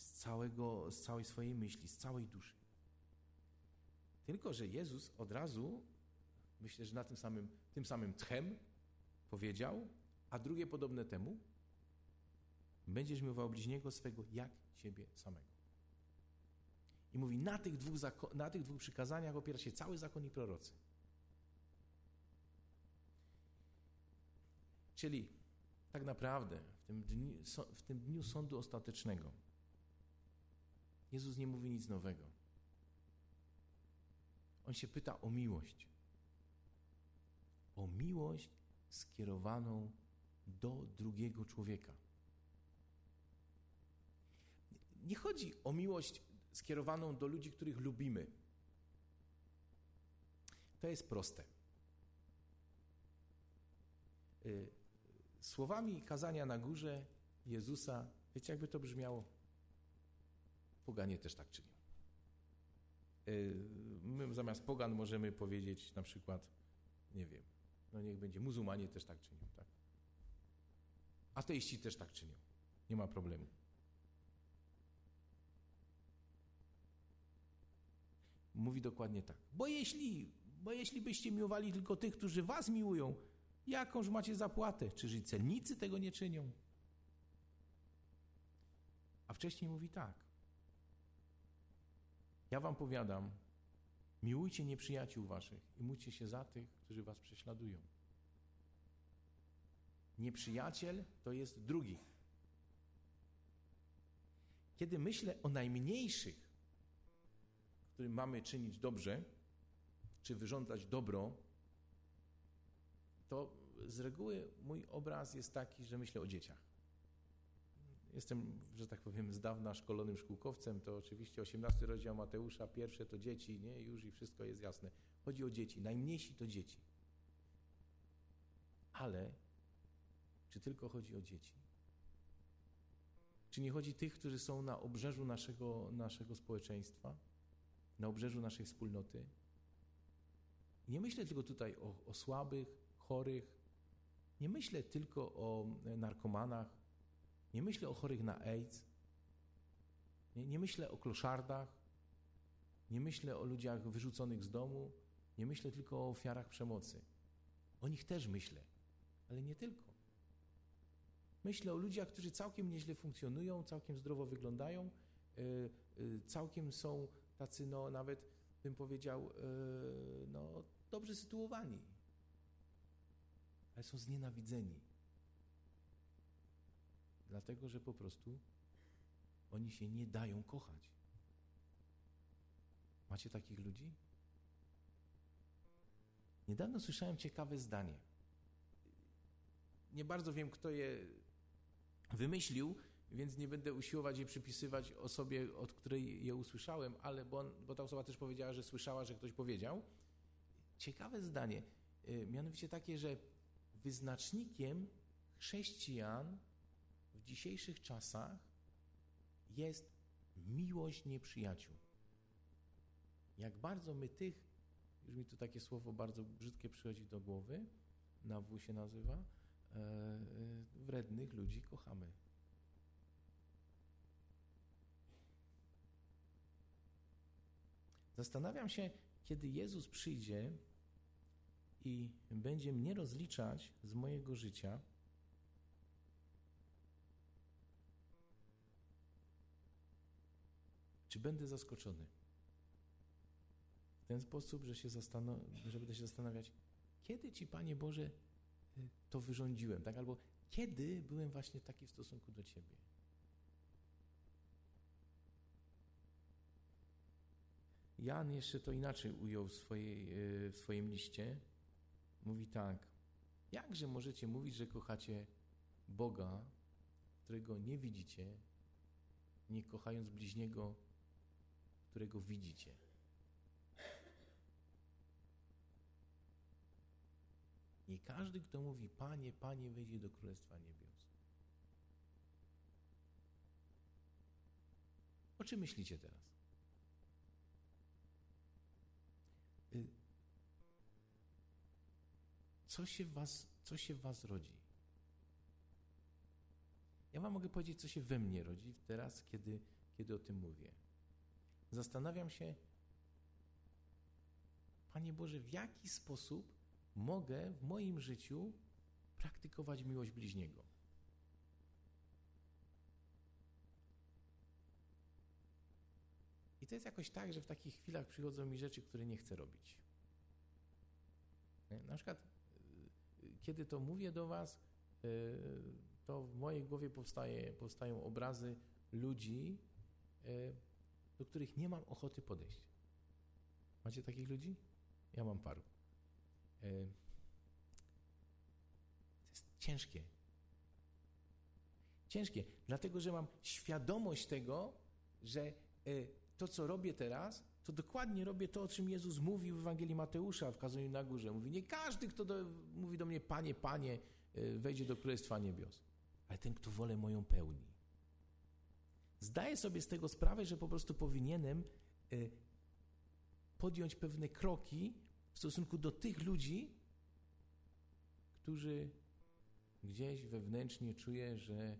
z, całego, z całej swojej myśli, z całej duszy. Tylko, że Jezus od razu, myślę, że na tym samym, tym samym tchem powiedział, a drugie podobne temu, będziesz miłował bliźniego swego jak siebie samego. I mówi, na tych dwóch, na tych dwóch przykazaniach opiera się cały zakon i prorocy. Czyli tak naprawdę w tym, dniu, w tym dniu sądu ostatecznego Jezus nie mówi nic nowego. On się pyta o miłość. O miłość skierowaną do drugiego człowieka. Nie chodzi o miłość skierowaną do ludzi, których lubimy. To jest proste. Y, słowami kazania na górze Jezusa, wiecie, jakby to brzmiało? Poganie też tak czynią. Y, my zamiast pogan możemy powiedzieć na przykład, nie wiem, no niech będzie, muzułmanie też tak czynią, tak? Ateiści też tak czynią. Nie ma problemu. Mówi dokładnie tak. Bo jeśli, bo jeśli byście miłowali tylko tych, którzy was miłują, jakąż macie zapłatę? Czyż celnicy tego nie czynią? A wcześniej mówi tak. Ja wam powiadam, miłujcie nieprzyjaciół waszych i módlcie się za tych, którzy was prześladują. Nieprzyjaciel to jest drugi. Kiedy myślę o najmniejszych, którym mamy czynić dobrze, czy wyrządzać dobro, to z reguły mój obraz jest taki, że myślę o dzieciach. Jestem, że tak powiem, z dawna szkolonym szkółkowcem, to oczywiście 18 rozdział Mateusza, pierwsze to dzieci, nie? Już i wszystko jest jasne. Chodzi o dzieci. Najmniejsi to dzieci. Ale czy tylko chodzi o dzieci? Czy nie chodzi tych, którzy są na obrzeżu naszego, naszego społeczeństwa, na obrzeżu naszej wspólnoty? Nie myślę tylko tutaj o, o słabych, chorych, nie myślę tylko o narkomanach, nie myślę o chorych na AIDS, nie, nie myślę o kloszardach, nie myślę o ludziach wyrzuconych z domu, nie myślę tylko o ofiarach przemocy. O nich też myślę, ale nie tylko. Myślę o ludziach, którzy całkiem nieźle funkcjonują, całkiem zdrowo wyglądają, yy, yy, całkiem są tacy, no nawet bym powiedział, yy, no dobrze sytuowani, ale są znienawidzeni. Dlatego, że po prostu oni się nie dają kochać. Macie takich ludzi? Niedawno słyszałem ciekawe zdanie. Nie bardzo wiem, kto je wymyślił, więc nie będę usiłować je przypisywać osobie, od której je usłyszałem, ale bo, on, bo ta osoba też powiedziała, że słyszała, że ktoś powiedział. Ciekawe zdanie, y, mianowicie takie, że wyznacznikiem chrześcijan dzisiejszych czasach jest miłość nieprzyjaciół. Jak bardzo my tych, już mi tu takie słowo bardzo brzydkie przychodzi do głowy, na W się nazywa, e, e, wrednych ludzi kochamy. Zastanawiam się, kiedy Jezus przyjdzie i będzie mnie rozliczać z mojego życia, czy będę zaskoczony? W ten sposób, że, się że będę się zastanawiać, kiedy Ci, Panie Boże, y, to wyrządziłem, tak? Albo kiedy byłem właśnie taki w stosunku do Ciebie? Jan jeszcze to inaczej ujął w, swojej, y, w swoim liście. Mówi tak, jakże możecie mówić, że kochacie Boga, którego nie widzicie, nie kochając bliźniego, którego widzicie? Nie każdy, kto mówi Panie, Panie, wejdzie do Królestwa Niebios. O czym myślicie teraz? Y, co się w was, co się w was rodzi? Ja wam mogę powiedzieć, co się we mnie rodzi teraz, kiedy, kiedy o tym mówię. Zastanawiam się, Panie Boże, w jaki sposób mogę w moim życiu praktykować miłość bliźniego. I to jest jakoś tak, że w takich chwilach przychodzą mi rzeczy, które nie chcę robić. Na przykład, y, kiedy to mówię do Was, y, to w mojej głowie powstaje, powstają obrazy ludzi, y, do których nie mam ochoty podejść. Macie takich ludzi? Ja mam paru. To jest ciężkie. Ciężkie, dlatego że mam świadomość tego, że to, co robię teraz, to dokładnie robię to, o czym Jezus mówił w Ewangelii Mateusza w kazaniu na górze. Mówi, nie każdy, kto do, mówi do mnie, Panie, Panie, wejdzie do Królestwa Niebios, ale ten, kto wolę moją pełni. Zdaję sobie z tego sprawę, że po prostu powinienem podjąć pewne kroki, w stosunku do tych ludzi, którzy gdzieś wewnętrznie czuję, że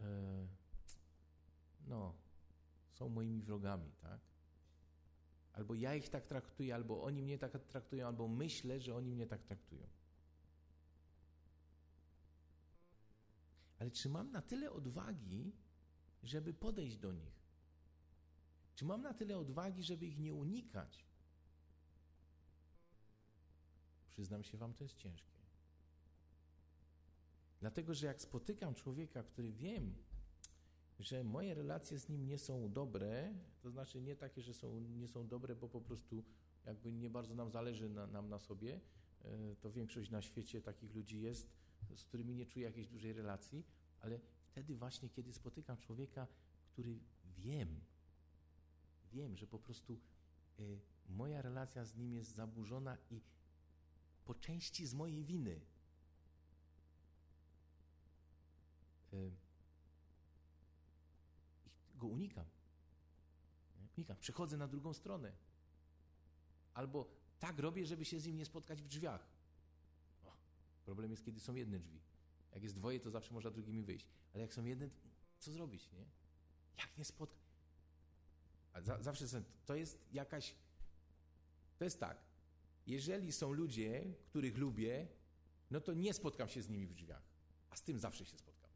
e, no, są moimi wrogami, tak? Albo ja ich tak traktuję, albo oni mnie tak traktują, albo myślę, że oni mnie tak traktują. Ale czy mam na tyle odwagi, żeby podejść do nich? Czy mam na tyle odwagi, żeby ich nie unikać? Przyznam się Wam, to jest ciężkie. Dlatego, że jak spotykam człowieka, który wiem, że moje relacje z nim nie są dobre, to znaczy nie takie, że są, nie są dobre, bo po prostu jakby nie bardzo nam zależy na, nam na sobie, e, to większość na świecie takich ludzi jest, z którymi nie czuję jakiejś dużej relacji, ale wtedy właśnie, kiedy spotykam człowieka, który wiem, wiem, że po prostu y, moja relacja z nim jest zaburzona i po części z mojej winy. I go unikam. Unikam. Przechodzę na drugą stronę. Albo tak robię, żeby się z nim nie spotkać w drzwiach. O, problem jest, kiedy są jedne drzwi. Jak jest dwoje, to zawsze można drugimi wyjść. Ale jak są jedne, co zrobić, nie? Jak nie spotkać? Za, zawsze to jest jakaś. To jest tak. Jeżeli są ludzie, których lubię, no to nie spotkam się z nimi w drzwiach, a z tym zawsze się spotkam.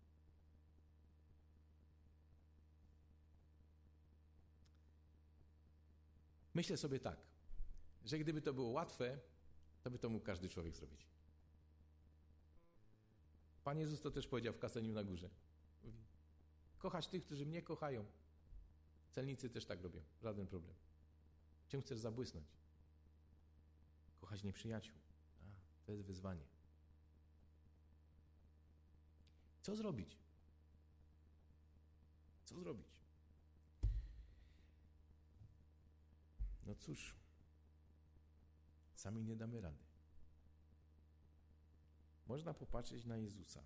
Myślę sobie tak, że gdyby to było łatwe, to by to mógł każdy człowiek zrobić. Pan Jezus to też powiedział w kaseniu na górze. Mówi, kochać tych, którzy mnie kochają. Celnicy też tak robią, żaden problem. Czym chcesz zabłysnąć? kochać nieprzyjaciół. A, to jest wyzwanie. Co zrobić? Co zrobić? No cóż, sami nie damy rady. Można popatrzeć na Jezusa.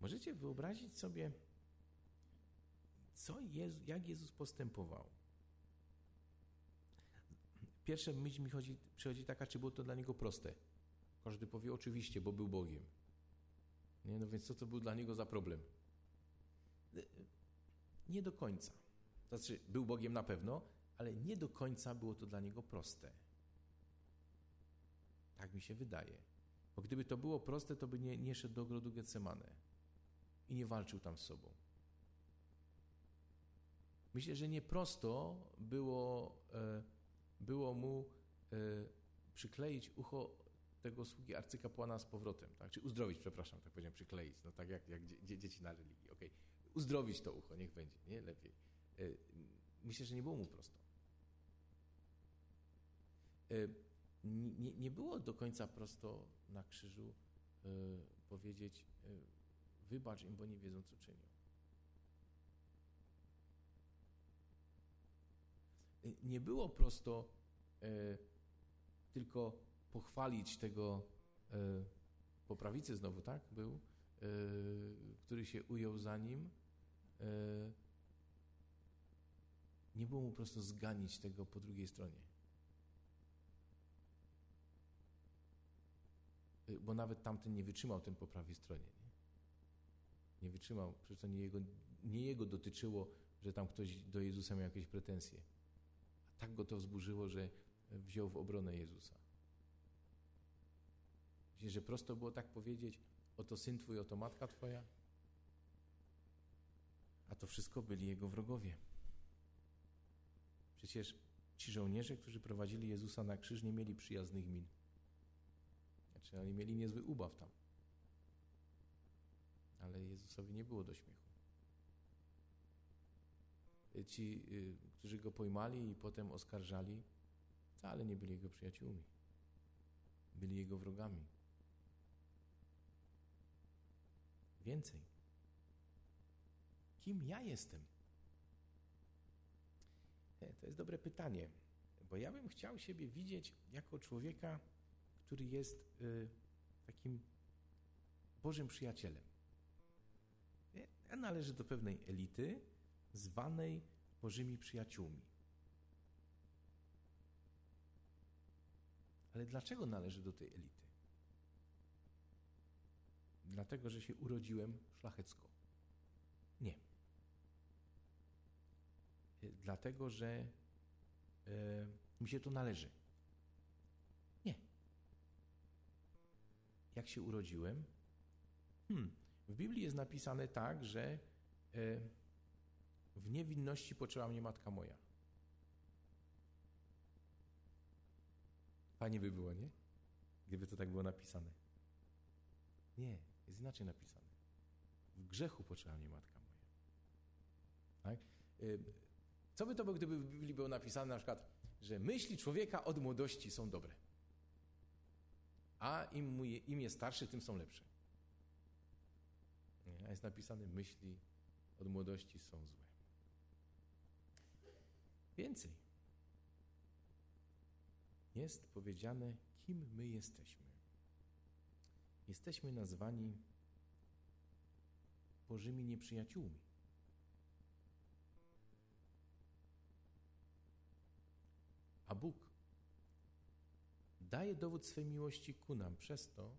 Możecie wyobrazić sobie, co Jezu, jak Jezus postępował. Pierwsza myśl mi chodzi, przychodzi taka, czy było to dla Niego proste. Każdy powie oczywiście, bo był Bogiem. Nie, no więc co to był dla Niego za problem? Nie do końca. To znaczy, był Bogiem na pewno, ale nie do końca było to dla Niego proste. Tak mi się wydaje. Bo gdyby to było proste, to by nie, nie szedł do ogrodu Getsemane i nie walczył tam z sobą. Myślę, że nieprosto było, e, było mu e, przykleić ucho tego sługi arcykapłana z powrotem, tak? czy uzdrowić, przepraszam, tak powiedziałem, przykleić, no tak jak, jak dzie, dzieci na religii. Okay. Uzdrowić to ucho, niech będzie, nie? Lepiej. E, myślę, że nie było mu prosto. Nie, nie było do końca prosto na krzyżu powiedzieć, wybacz im, bo nie wiedzą, co czynią. nie było prosto e, tylko pochwalić tego e, po prawicy znowu, tak? Był, e, który się ujął za nim. E, nie było mu prosto zganić tego po drugiej stronie. Bo nawet tamten nie wytrzymał ten po prawej stronie. Nie, nie wytrzymał, przecież to nie jego, nie jego dotyczyło, że tam ktoś do Jezusa miał jakieś pretensje tak go to wzburzyło, że wziął w obronę Jezusa. Myślisz, że prosto było tak powiedzieć, oto syn twój, oto matka twoja? A to wszystko byli jego wrogowie. Przecież ci żołnierze, którzy prowadzili Jezusa na krzyż, nie mieli przyjaznych min. Znaczy, oni mieli niezły ubaw tam. Ale Jezusowi nie było do śmiechu ci, y, którzy go pojmali i potem oskarżali, wcale nie byli jego przyjaciółmi. Byli jego wrogami. Więcej. Kim ja jestem? To jest dobre pytanie, bo ja bym chciał siebie widzieć jako człowieka, który jest y, takim Bożym przyjacielem. Ja należę do pewnej elity, zwanej Bożymi przyjaciółmi. Ale dlaczego należy do tej elity? Dlatego, że się urodziłem szlachecko. Nie. Dlatego, że e, mi się to należy. Jak się urodziłem? Hmm. W Biblii jest napisane tak, że e, w niewinności poczęła mnie matka moja. Fajnie by było, nie? Gdyby to tak było napisane. Nie, jest inaczej napisane. W grzechu poczęła mnie matka moja. Tak? Co by to było, gdyby w Biblii było napisane na przykład, że myśli człowieka od młodości są dobre, a im, im jest starszy, tym są lepsze. A jest napisane, myśli od młodości są złe. Więcej. Jest powiedziane, kim my jesteśmy. Jesteśmy nazwani Bożymi nieprzyjaciółmi. A Bóg daje dowód swej miłości ku nam przez to,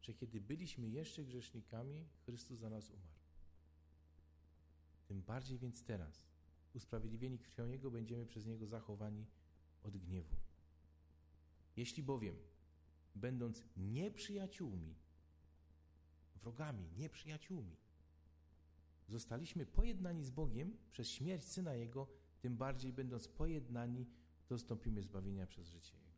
że kiedy byliśmy jeszcze grzesznikami, Chrystus za nas umarł. Tym bardziej więc teraz, usprawiedliwieni krwią Jego, będziemy przez Niego zachowani od gniewu. Jeśli bowiem, będąc nieprzyjaciółmi, wrogami, nieprzyjaciółmi, zostaliśmy pojednani z Bogiem przez śmierć Syna Jego, tym bardziej będąc pojednani, dostąpimy zbawienia przez życie Jego.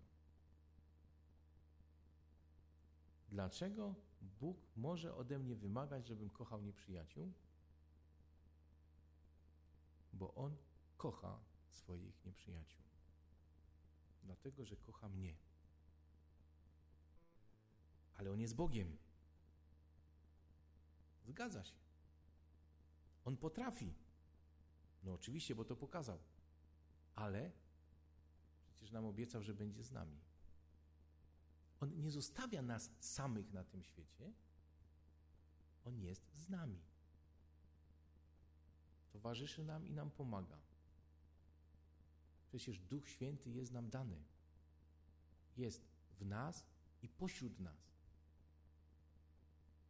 Dlaczego Bóg może ode mnie wymagać, żebym kochał nieprzyjaciół? bo On kocha swoich nieprzyjaciół. Dlatego, że kocha mnie. Ale On jest Bogiem. Zgadza się. On potrafi. No oczywiście, bo to pokazał. Ale przecież nam obiecał, że będzie z nami. On nie zostawia nas samych na tym świecie, On jest z nami. Towarzyszy nam i nam pomaga. Przecież Duch Święty jest nam dany. Jest w nas i pośród nas.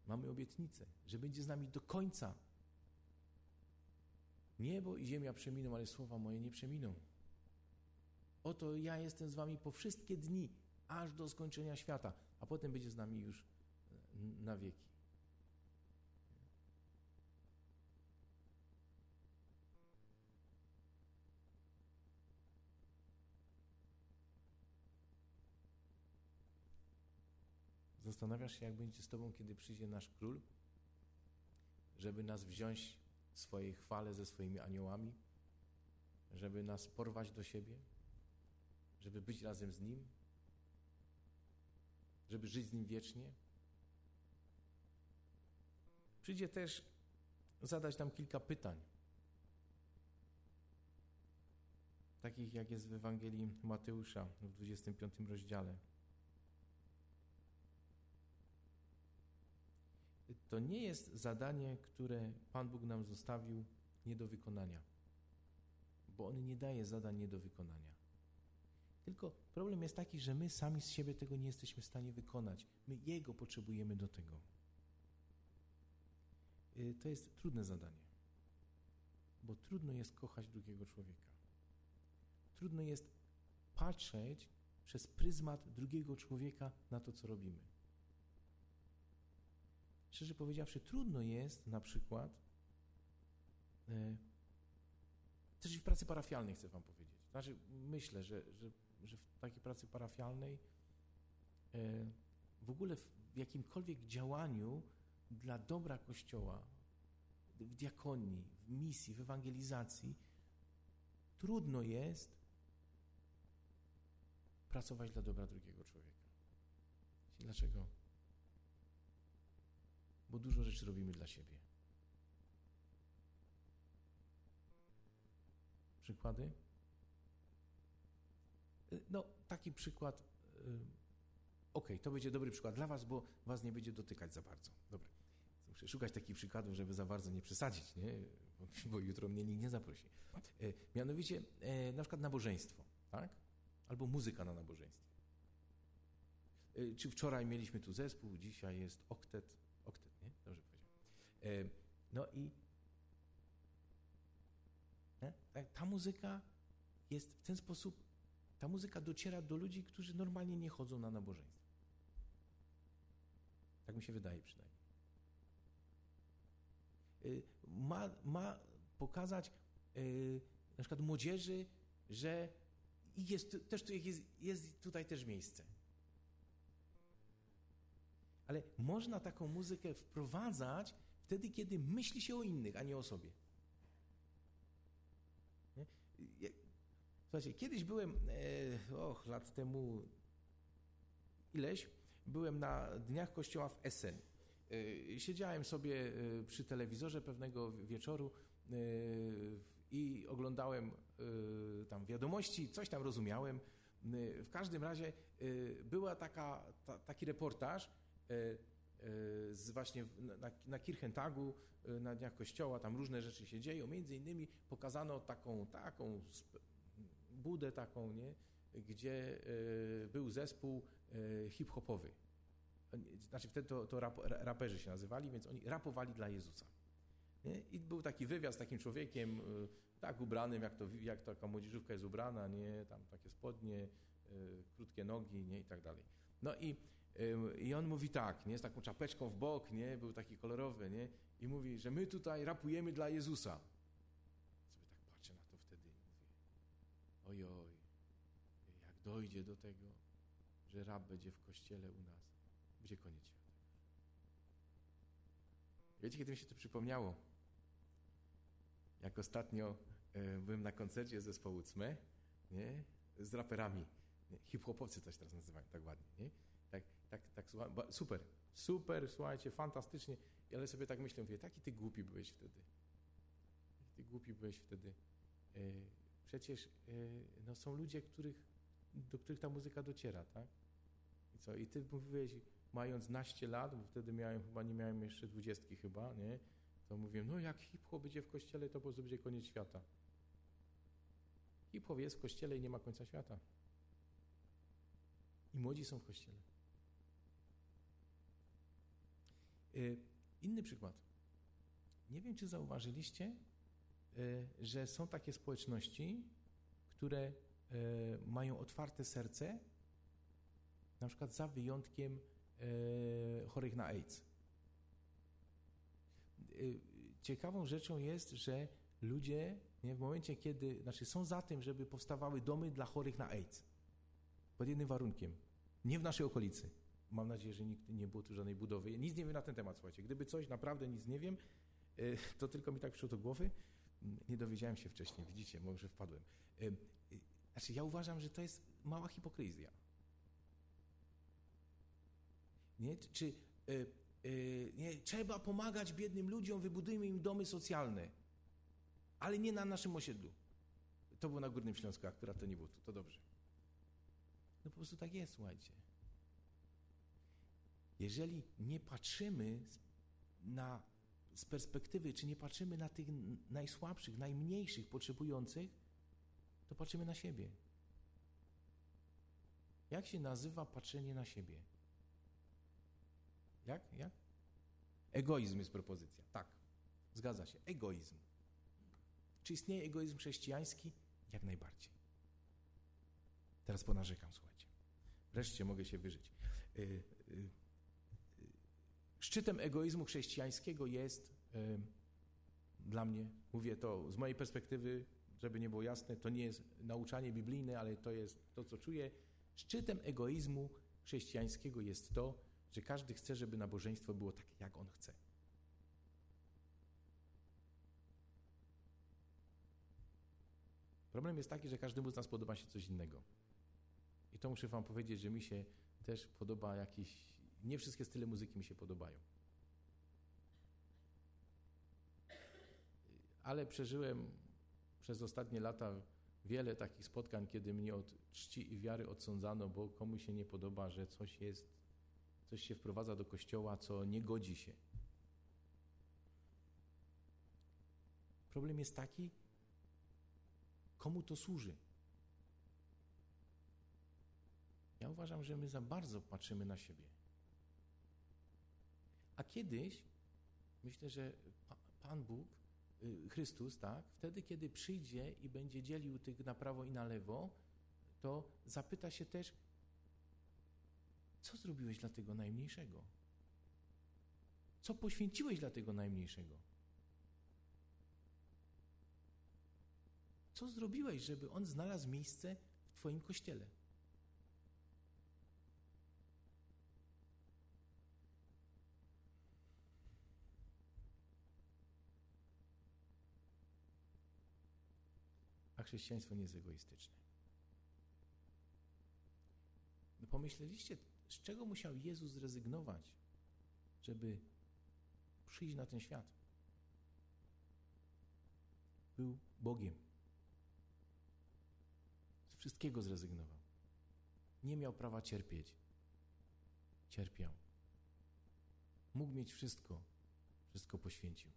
Mamy obietnicę, że będzie z nami do końca. Niebo i ziemia przeminą, ale słowa moje nie przeminą. Oto ja jestem z wami po wszystkie dni, aż do skończenia świata, a potem będzie z nami już na wieki. Zastanawiasz się, jak będzie z Tobą, kiedy przyjdzie nasz król, żeby nas wziąć w swojej chwale ze swoimi aniołami, żeby nas porwać do siebie, żeby być razem z Nim, żeby żyć z Nim wiecznie. Przyjdzie też zadać nam kilka pytań, takich jak jest w Ewangelii Mateusza w 25 rozdziale. to nie jest zadanie, które Pan Bóg nam zostawił nie do wykonania, bo On nie daje zadań nie do wykonania. Tylko problem jest taki, że my sami z siebie tego nie jesteśmy w stanie wykonać. My Jego potrzebujemy do tego. Y, to jest trudne zadanie, bo trudno jest kochać drugiego człowieka. Trudno jest patrzeć przez pryzmat drugiego człowieka na to, co robimy szczerze powiedziawszy, trudno jest na przykład, e, też w pracy parafialnej chcę Wam powiedzieć. Znaczy, myślę, że, że, że w takiej pracy parafialnej, e, w ogóle w jakimkolwiek działaniu dla dobra Kościoła, w diakonii, w misji, w ewangelizacji, trudno jest pracować dla dobra drugiego człowieka. Dlaczego? bo dużo rzeczy robimy dla siebie. Przykłady? Y, no, taki przykład. Y, ok, to będzie dobry przykład dla Was, bo Was nie będzie dotykać za bardzo. Dobra. Muszę szukać takich przykładów, żeby za bardzo nie przesadzić, nie? Bo, jutro mnie nikt nie zaprosi. Y, mianowicie, na przykład nabożeństwo, tak? Albo muzyka na nabożeństwie. Czy wczoraj mieliśmy tu zespół, dzisiaj jest oktet, nie? Dobrze powiedziałem. No i ta muzyka jest w ten sposób, ta muzyka dociera do ludzi, którzy normalnie nie chodzą na nabożeństwo. Tak mi się wydaje przynajmniej. Y, ma, ma pokazać y, na przykład młodzieży, że jest, też tu jest, jest tutaj też miejsce. Ale można taką muzykę wprowadzać wtedy, kiedy myśli się o innych, a nie o sobie. Nie? Słuchajcie, kiedyś byłem, e, och, lat temu ileś, byłem na Dniach Kościoła w Essen. E, siedziałem sobie e, przy telewizorze pewnego wieczoru e, i oglądałem tam wiadomości, coś tam rozumiałem. W każdym razie była taka, ta, taki reportaż, z właśnie na, na Kirchentagu, na Dniach Kościoła, tam różne rzeczy się dzieją. Między innymi pokazano taką, taką budę taką, nie? gdzie był zespół hip-hopowy. Znaczy wtedy to, to rap, raperzy się nazywali, więc oni rapowali dla Jezusa. Nie? I był taki wywiad z takim człowiekiem, tak ubranym, jak, to, jak taka młodzieżówka jest ubrana, nie? tam takie spodnie, krótkie nogi nie? i tak dalej. No i i on mówi tak, nie, z taką czapeczką w bok, nie, był taki kolorowy, nie, i mówi, że my tutaj rapujemy dla Jezusa. Sobie tak patrzę na to wtedy i mówię, ojoj, jak dojdzie do tego, że rap będzie w kościele u nas, będzie koniec świata. Wiecie, kiedy mi się to przypomniało? Jak ostatnio e, byłem na koncercie zespołu CME, nie, z raperami, hip-hopowcy coś teraz nazywają tak ładnie, nie? tak, tak, super, super, słuchajcie, fantastycznie, ale sobie tak myślę, mówię, taki ty głupi byłeś wtedy. Ty głupi byłeś wtedy. E, przecież e, no, są ludzie, których, do których ta muzyka dociera, tak? I co? I ty mówiłeś, mając naście lat, bo wtedy miałem chyba, nie miałem jeszcze dwudziestki chyba, nie? To mówię, no jak hip-hop będzie w kościele, to po prostu będzie koniec świata. Hip-hop jest w kościele i nie ma końca świata. I młodzi są w kościele. Y, inny przykład. Nie wiem, czy zauważyliście, y, że są takie społeczności, które mają otwarte serce, na przykład za wyjątkiem chorych na AIDS. Ciekawą rzeczą jest, że ludzie nie, w momencie, kiedy, znaczy są za tym, żeby powstawały domy dla chorych na AIDS, pod jednym warunkiem, nie w naszej okolicy. Mam nadzieję, że nigdy nie było tu żadnej budowy. Nic nie wiem na ten temat, słuchajcie. Gdyby coś, naprawdę nic nie wiem, to tylko mi tak przyszło do głowy. Nie dowiedziałem się wcześniej, widzicie, może wpadłem. Y, y, znaczy, ja uważam, że to jest mała hipokryzja. Nie? Czy nie, trzeba pomagać biednym ludziom, wybudujmy im domy socjalne, ale nie na naszym osiedlu. To było na Górnym Śląsku, akurat to nie było tu, to dobrze. No po prostu tak jest, słuchajcie. Jeżeli nie patrzymy na, z perspektywy, czy nie patrzymy na tych najsłabszych, najmniejszych, potrzebujących, to patrzymy na siebie. Jak się nazywa patrzenie na siebie? Jak? Jak? Egoizm jest propozycja. Tak, zgadza się. Egoizm. Czy istnieje egoizm chrześcijański? Jak najbardziej. Teraz ponarzekam, słuchajcie. Wreszcie mogę się wyżyć. Yy, yy, Szczytem egoizmu chrześcijańskiego jest y, dla mnie, mówię to z mojej perspektywy, żeby nie było jasne, to nie jest nauczanie biblijne, ale to jest to, co czuję. Szczytem egoizmu chrześcijańskiego jest to, że każdy chce, żeby nabożeństwo było takie, jak on chce. Problem jest taki, że każdemu z nas podoba się coś innego. I to muszę Wam powiedzieć, że mi się też podoba jakiś nie wszystkie style muzyki mi się podobają. Ale przeżyłem przez ostatnie lata wiele takich spotkań, kiedy mnie od czci i wiary odsądzano, bo komuś się nie podoba, że coś jest, coś się wprowadza do kościoła, co nie godzi się. Problem jest taki, komu to służy. Ja uważam, że my za bardzo patrzymy na siebie. A kiedyś, myślę, że Pan Bóg, Chrystus, tak, wtedy, kiedy przyjdzie i będzie dzielił tych na prawo i na lewo, to zapyta się też, co zrobiłeś dla tego najmniejszego? Co poświęciłeś dla tego najmniejszego? Co zrobiłeś, żeby on znalazł miejsce w Twoim kościele? Chrześcijaństwo nie jest egoistyczne. No pomyśleliście, z czego musiał Jezus zrezygnować, żeby przyjść na ten świat? Był Bogiem. Z wszystkiego zrezygnował. Nie miał prawa cierpieć. Cierpiał. Mógł mieć wszystko. Wszystko poświęcił.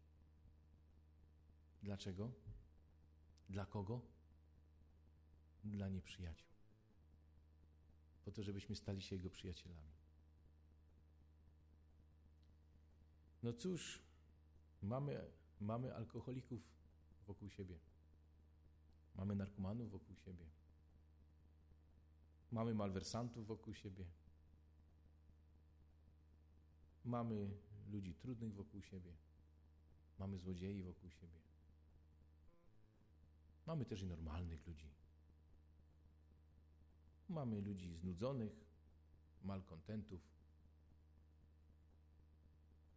Dlaczego? Dla kogo? Dla nieprzyjaciół. Po to, żebyśmy stali się Jego przyjacielami. No cóż, mamy, mamy alkoholików wokół siebie. Mamy narkomanów wokół siebie. Mamy malwersantów wokół siebie. Mamy ludzi trudnych wokół siebie. Mamy złodziei wokół siebie. Mamy też i normalnych ludzi. Mamy ludzi znudzonych, malkontentów,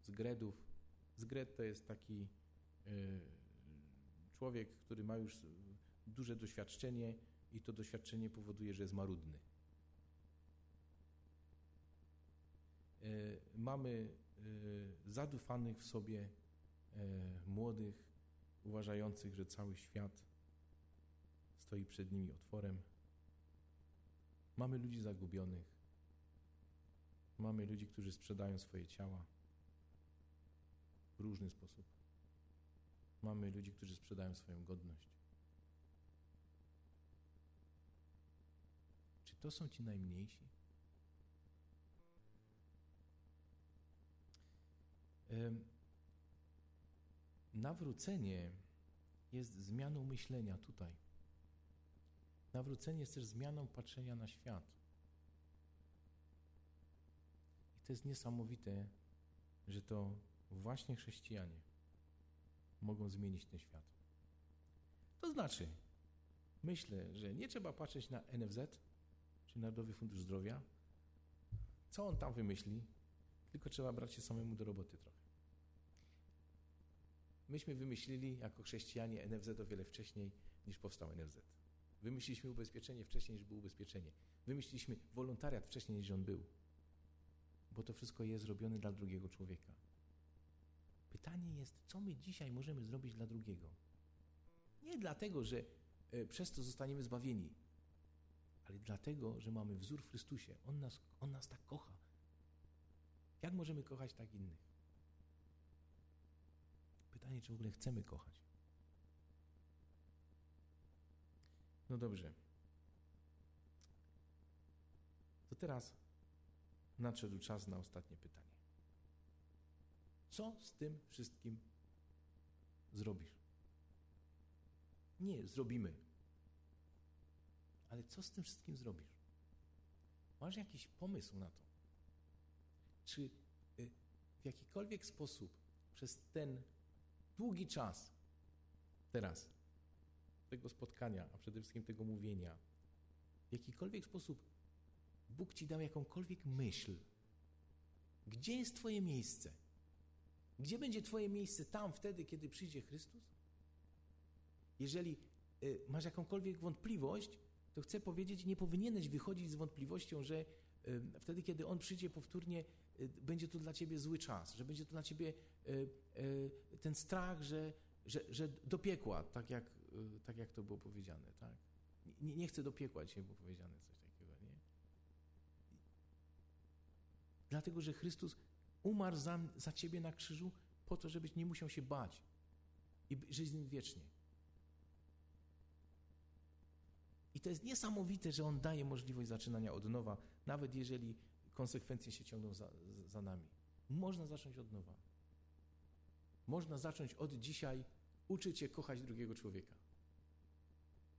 zgredów. Zgred to jest taki e, człowiek, który ma już duże doświadczenie i to doświadczenie powoduje, że jest marudny. E, mamy e, zadufanych w sobie młodych, uważających, że cały świat stoi przed nimi otworem. Mamy ludzi zagubionych. Mamy ludzi, którzy sprzedają swoje ciała w różny sposób. Mamy ludzi, którzy sprzedają swoją godność. Czy to są ci najmniejsi? Nawrócenie jest zmianą myślenia tutaj. Nawrócenie jest też zmianą patrzenia na świat. I to jest niesamowite, że to właśnie chrześcijanie mogą zmienić ten świat. To znaczy, myślę, że nie trzeba patrzeć na NFZ, czy Narodowy Fundusz Zdrowia, co on tam wymyśli, tylko trzeba brać się samemu do roboty trochę. Myśmy wymyślili jako chrześcijanie NFZ o wiele wcześniej niż powstał NFZ. Wymyśliliśmy ubezpieczenie wcześniej niż było ubezpieczenie. Wymyśliliśmy wolontariat wcześniej niż on był. Bo to wszystko jest zrobione dla drugiego człowieka. Pytanie jest, co my dzisiaj możemy zrobić dla drugiego? Nie dlatego, że e, przez to zostaniemy zbawieni, ale dlatego, że mamy wzór w Chrystusie. On nas, on nas tak kocha. Jak możemy kochać tak innych? Pytanie, czy w ogóle chcemy kochać? No dobrze. To teraz nadszedł czas na ostatnie pytanie. Co z tym wszystkim zrobisz? Nie, zrobimy. Ale co z tym wszystkim zrobisz? Masz jakiś pomysł na to? Czy y, w jakikolwiek sposób przez ten długi czas teraz tego spotkania, a przede wszystkim tego mówienia, w jakikolwiek sposób Bóg ci dał jakąkolwiek myśl, gdzie jest Twoje miejsce? Gdzie będzie Twoje miejsce tam, wtedy, kiedy przyjdzie Chrystus? Jeżeli y, masz jakąkolwiek wątpliwość, to chcę powiedzieć, nie powinieneś wychodzić z wątpliwością, że y, wtedy, kiedy On przyjdzie powtórnie, y, będzie to dla Ciebie zły czas, że będzie to dla Ciebie ten strach, że, że, że do piekła, tak jak, tak jak to było powiedziane. Tak? Nie, nie chcę do piekła dzisiaj było powiedziane coś takiego. Nie? Dlatego, że Chrystus umarł za, za Ciebie na krzyżu po to, żebyś nie musiał się bać i żyć z Nim wiecznie. I to jest niesamowite, że On daje możliwość zaczynania od nowa, nawet jeżeli konsekwencje się ciągną za, za nami. Można zacząć od nowa. Można zacząć od dzisiaj uczyć się kochać drugiego człowieka.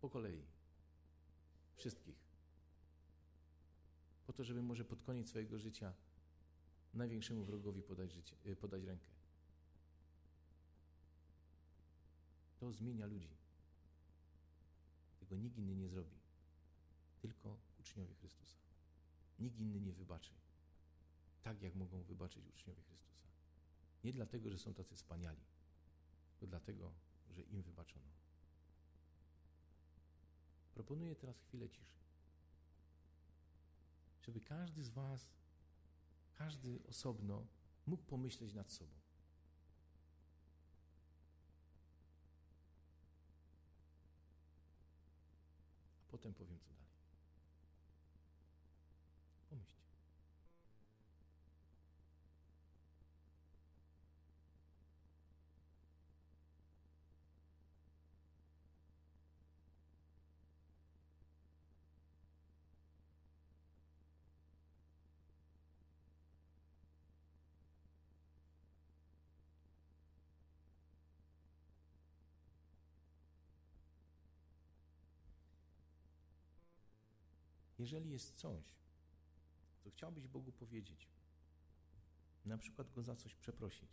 Po kolei. Wszystkich. Po to, żeby może pod koniec swojego życia największemu wrogowi podać, życie, y, podać rękę. To zmienia ludzi. Tego nikt inny nie zrobi. Tylko uczniowie Chrystusa. Nikt inny nie wybaczy. Tak jak mogą wybaczyć uczniowie Chrystusa. Nie dlatego, że są tacy wspaniali, tylko dlatego, że im wybaczono. Proponuję teraz chwilę ciszy. Żeby każdy z Was, każdy osobno mógł pomyśleć nad sobą. A potem powiem, co dalej. Pomyślcie. Jeżeli jest coś, co chciałbyś Bogu powiedzieć, na przykład Go za coś przeprosić,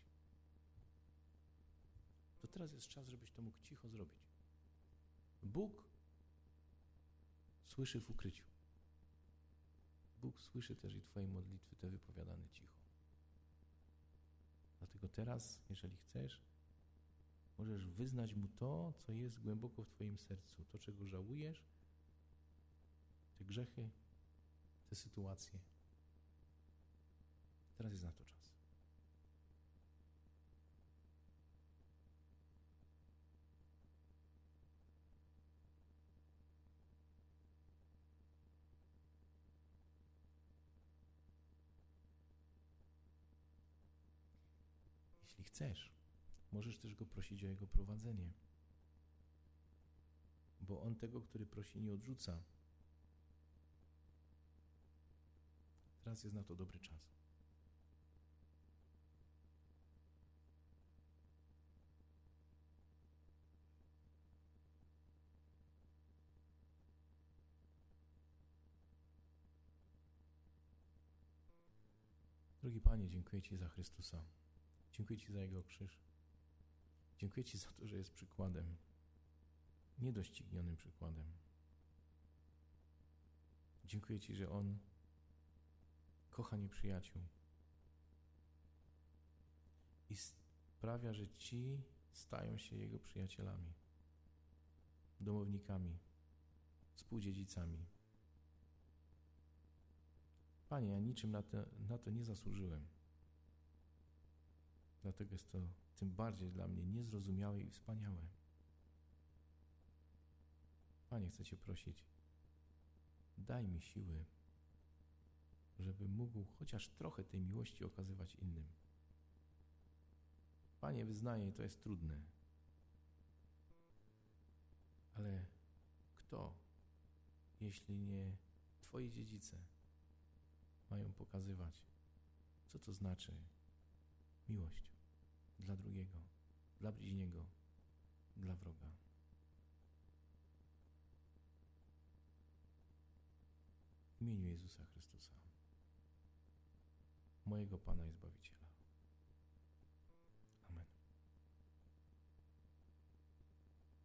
to teraz jest czas, żebyś to mógł cicho zrobić. Bóg słyszy w ukryciu. Bóg słyszy też i Twoje modlitwy, te wypowiadane cicho. Dlatego teraz, jeżeli chcesz, możesz wyznać Mu to, co jest głęboko w Twoim sercu, to, czego żałujesz, te grzechy, te sytuacje. Teraz jest na to czas. Jeśli chcesz, możesz też go prosić o jego prowadzenie, bo on tego, który prosi, nie odrzuca Teraz jest na to dobry czas. Drogi Panie, dziękuję Ci za Chrystusa. Dziękuję Ci za Jego krzyż. Dziękuję Ci za to, że jest przykładem, niedoścignionym przykładem. Dziękuję Ci, że On kocha nieprzyjaciół i sprawia, że ci stają się Jego przyjacielami, domownikami, współdziedzicami. Panie, ja niczym na to, na to nie zasłużyłem. Dlatego jest to tym bardziej dla mnie niezrozumiałe i wspaniałe. Panie, chcę Cię prosić, daj mi siły, żeby mógł chociaż trochę tej miłości okazywać innym. Panie, wyznaję, to jest trudne. Ale kto, jeśli nie Twoi dziedzice? mają pokazywać, co to znaczy miłość dla drugiego, dla bliźniego, dla wroga. W imieniu Jezusa Chrystusa, mojego Pana i Zbawiciela. Amen.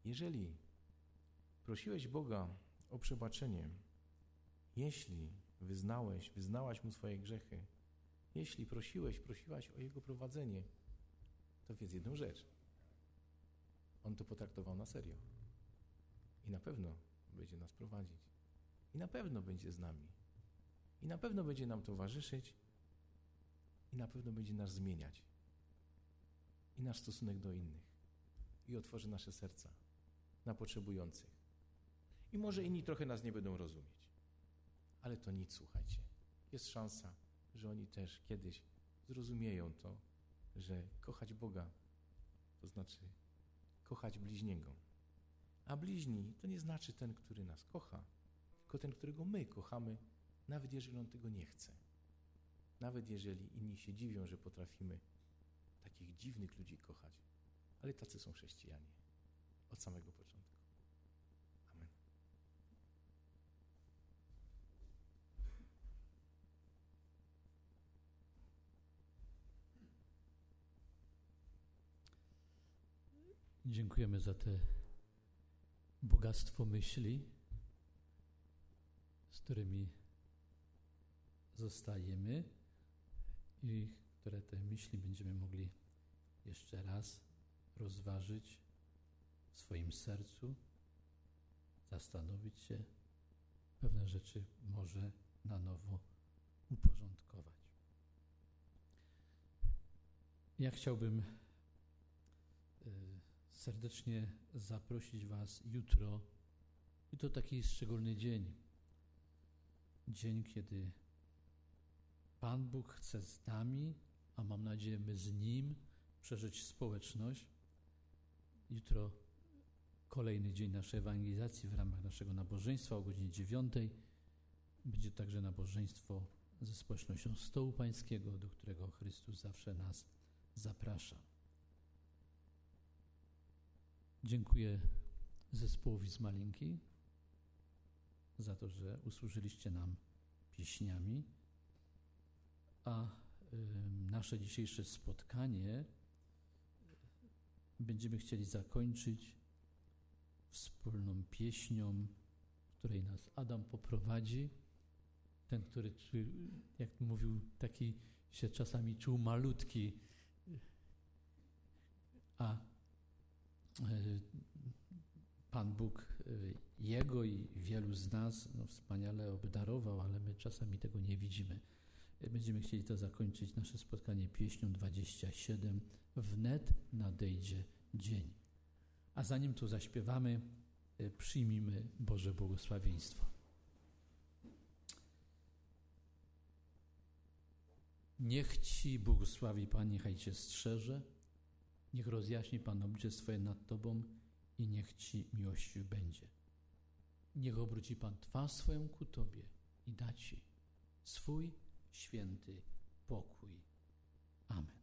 Jeżeli prosiłeś Boga o przebaczenie, jeśli wyznałeś, wyznałaś Mu swoje grzechy, jeśli prosiłeś, prosiłaś o Jego prowadzenie, to wiedz jedną rzecz. On to potraktował na serio. I na pewno będzie nas prowadzić. I na pewno będzie z nami. I na pewno będzie nam towarzyszyć. I na pewno będzie nas zmieniać. I nasz stosunek do innych. I otworzy nasze serca na potrzebujących. I może inni trochę nas nie będą rozumieć. Ale to nic, słuchajcie. Jest szansa, że oni też kiedyś zrozumieją to, że kochać Boga to znaczy kochać bliźniego. A bliźni to nie znaczy ten, który nas kocha, tylko ten, którego my kochamy, nawet jeżeli on tego nie chce. Nawet jeżeli inni się dziwią, że potrafimy takich dziwnych ludzi kochać. Ale tacy są chrześcijanie od samego początku. Dziękujemy za te bogactwo myśli, z którymi zostajemy i które te myśli będziemy mogli jeszcze raz rozważyć w swoim sercu, zastanowić się, pewne rzeczy może na nowo uporządkować. Ja chciałbym y, serdecznie zaprosić Was jutro. I to taki szczególny dzień. Dzień, kiedy Pan Bóg chce z nami, a mam nadzieję my z Nim, przeżyć społeczność. Jutro kolejny dzień naszej ewangelizacji w ramach naszego nabożeństwa o godzinie 9. Będzie także nabożeństwo ze społecznością Stołu Pańskiego, do którego Chrystus zawsze nas zaprasza. Dziękuję zespołowi z Malinki za to, że usłużyliście nam pieśniami, a y, nasze dzisiejsze spotkanie będziemy chcieli zakończyć wspólną pieśnią, której nas Adam poprowadzi. Ten, który, jak mówił, taki się czasami czuł malutki, a E, Pan Bóg e, jego i wielu z nas no, wspaniale obdarował, ale my czasami tego nie widzimy. E, będziemy chcieli to zakończyć nasze spotkanie pieśnią 27. Wnet nadejdzie dzień. A zanim to zaśpiewamy, przyjmijmy Boże błogosławieństwo. Niech Ci błogosławi Pan, niechaj Cię strzeże Niech rozjaśni Pan oblicze swoje nad Tobą i niech Ci miłościwy będzie. Niech obróci Pan twarz swoją ku Tobie i da Ci swój święty pokój. Amen.